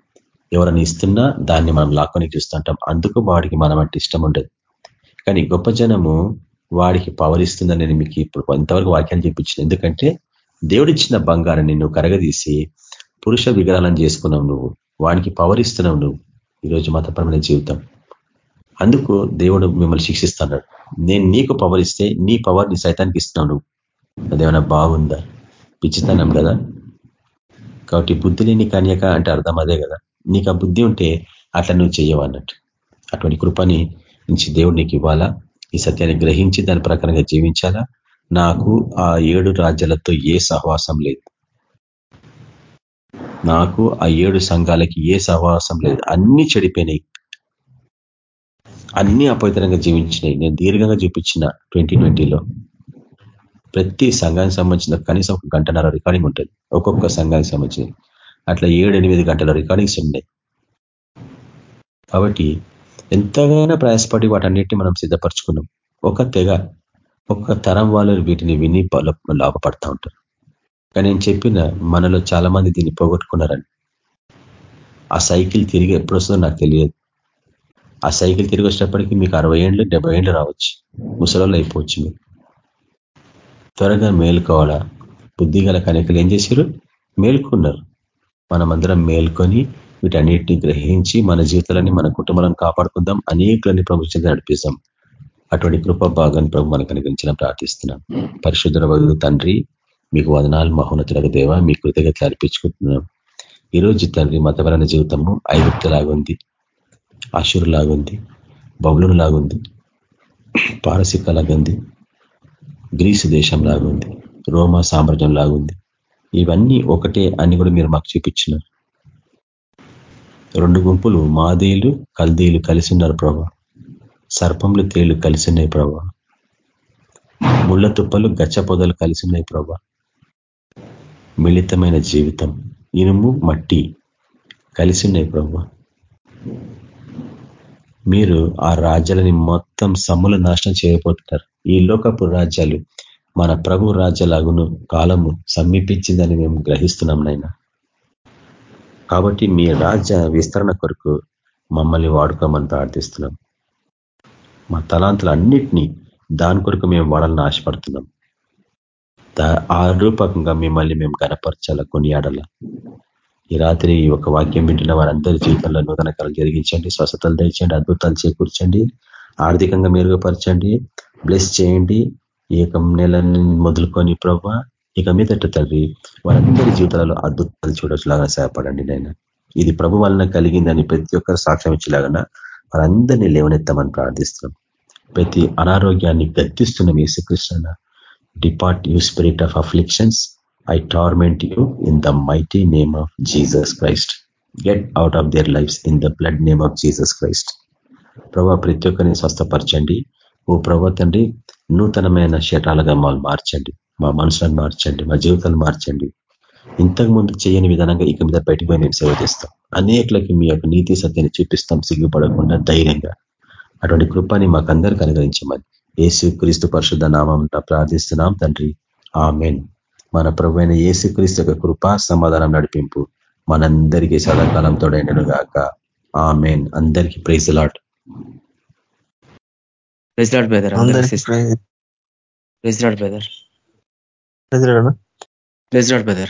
ఎవరైనా ఇస్తున్నా దాన్ని మనం లాక్కొని చూస్తుంటాం అందుకు వాడికి మనం అంటే ఇష్టం ఉండదు. కానీ గొప్ప జనము వాడికి పవర్ ఇస్తుందని నేను మీకు ఇప్పుడు కొంతవరకు వాక్యాలు చెప్పించిన ఎందుకంటే దేవుడిచ్చిన బంగారాన్ని నువ్వు కరగదీసి పురుష విగ్రహాలను చేసుకున్నావు నువ్వు. వానికి పవర్ ఇస్తున్నావు నువ్వు. ఈరోజు మతపరమైన జీవితం. అందుకు దేవుడు మిమ్మల్ని శిక్షిస్తున్నాడు. నేను నీకు పవర్ ఇస్తే నీ పవర్ నీ సైతానికి ఇస్తున్నావు నువ్వు. అదేమైనా బాగుందా? పిచ్చితనం కదా. కాబట్టి బుద్ధి లేని కన్యక అంటే అర్థం అదే కదా. నీకు ఆ బుద్ధి ఉంటే అట్లా నువ్వు చెయ్యవు అన్నట్టు. అటువంటి కృపని నుంచి దేవుడు నీకు ఇవ్వాలా? ఈ సత్యాన్ని గ్రహించి దాని ప్రకారంగా జీవించాలా? నాకు ఆ ఏడు రాజ్యాలతో ఏ సహవాసం లేదు. నాకు ఆ ఏడు సంఘాలకి ఏ సహవాసం లేదు. అన్ని చెడిపోయినాయి. అన్ని అపవిత్రంగా జీవించినాయి నేను దీర్ఘంగా చూపించిన ట్వంటీ ట్వంటీలో ప్రతి సంఘానికి సంబంధించిన కనీసం ఒక గంటన్నర రికార్డింగ్ ఉంటుంది. ఒక్కొక్క సంఘానికి సంబంధించి అట్లా ఏడు ఎనిమిది గంటల రికార్డింగ్స్ ఉన్నాయి. కాబట్టి ఎంతగానో ప్రయాసపడి వాటన్నిటిని మనం సిద్ధపరచుకున్నాం. ఒక తెగ ఒక తరం వాళ్ళు వీటిని విని లాభపడతా ఉంటారు. కానీ నేను చెప్పిన మనలో చాలా మంది దీన్ని పోగొట్టుకున్నారని ఆ సైకిల్ తిరిగి ఎప్పుడు వస్తుందో నాకు తెలియదు. ఆ సైకిల్ తిరిగి వచ్చినప్పటికీ మీకు అరవై ఏండ్లు డెబ్బై ఏళ్ళు రావచ్చు. ముసలలో అయిపోవచ్చు మీరు. త్వరగా బుద్ధి గల కనికలు ఏం చేశారు మేల్కొన్నారు. మనమందరం మేల్కొని వీటన్నిటిని గ్రహించి మన జీవితాలని మన కుటుంబాలను కాపాడుకుందాం. అనేకులని ప్రభుత్వం నడిపిస్తాం. అటువంటి కృప భాగాన్ని ప్రభు మనకు అనుగ్రహించిన ప్రార్థిస్తున్నాం. పరిశుద్ధ తండ్రి మీకు వదనాలు మహోన్నతులకు దేవ మీ కృతజ్ఞతలు అర్పించుకుంటున్నాం. ఈరోజు తండ్రి మతపరమైన జీవితము ఉంది లాగుంది అషురు లాగుంది బబులను లాగుంది పారసిక లాగుంది గ్రీసు దేశం లాగుంది రోమా సామ్రాజ్యం లాగుంది ఇవన్నీ ఒకటే అని కూడా మీరు మాకు చూపించినారు. రెండు గుంపులు మాదేలు కల్దీలు కలిసి ఉన్నారు ప్రభా. సర్పంలు తేళ్ళు కలిసి ఉన్నాయి ప్రభా. ముళ్ళ తుప్పలు గచ్చ పొదలు కలిసి ఉన్నాయి ప్రభా. మిళితమైన జీవితం ఇనుము మట్టి కలిసి ఉన్నాయి ప్రభా. మీరు ఆ రాజ్యాలని మొత్తం సమ్ముల నాశనం చేయబోతున్నారు. ఈ లోకపు రాజ్యాలు మన ప్రభు రాజ్యాలగును కాలము సమీపించిందని మేము గ్రహిస్తున్నాం నైనా కాబట్టి మీ రాజ్య విస్తరణ కొరకు మమ్మల్ని వాడుకోమని ప్రార్థిస్తున్నాం. మా తలాంతులు అన్నిటినీ దాని కొరకు మేము వాడాలని ఆశపడుతున్నాం. ఆ రూపకంగా మిమ్మల్ని మేము గనపరచాల కొనియాడాల? ఈ రాత్రి ఒక వాక్యం వింటున్న వారందరి జీవితంలో నూతన కాలం జరిగించండి. స్వస్థతలు తెచ్చండి అద్భుతాలు చేకూర్చండి ఆర్థికంగా మెరుగుపరచండి బ్లెస్ చేయండి. ఈ యొక్క నెలని మొదలుకొని ప్రభావ ఇక మీదట తండ్రి వారందరి జీవితాలలో అద్భుతాలు చూడొచ్చులాగా సహాయపడండి నేను ఇది ప్రభు వలన కలిగిందని ప్రతి ఒక్కరు సాక్ష్యం ఇచ్చేలాగా వారందరినీ లేవనెత్తామని ప్రార్థిస్తున్నాం. ప్రతి అనారోగ్యాన్ని గద్దిస్తున్నాం యేసుకృష్ణ depart you spirit of afflictions I torment you in the mighty name of Jesus Christ get out of their lifes in the blood name of Jesus Christ ప్రభా ప్రతి ఒక్కరిని స్వస్థపరచండి. ఓ ప్రభా తండ్రి నూతనమైన శటాలుగా మమ్మల్ని మార్చండి. మా మనసులను మార్చండి మా జీవితాలను మార్చండి. ఇంతకు ముందు చేయని విధానంగా ఇక మీద బయటకు పోయి మేము సేవ చేస్తాం. అనేకులకి మీ యొక్క నీతి సత్యాన్ని చూపిస్తాం సిగ్గుపడకుండా ధైర్యంగా. అటువంటి కృపాని మాకందరికీ అనుగ్రహించమని. ఏసు క్రీస్తు పరిశుద్ధ నామం ప్రార్థిస్తున్నాం తండ్రి. ఆమెన్. మన ప్రభు అయిన ఏసు క్రీస్తు యొక్క కృపా సమాధానం నడిపింపు మనందరికీ సదాకాలం తోడైనను గాక. ఆమెన్. అందరికీ praise Lord praise Lord brother praise Lord brother. Praise Lord brother.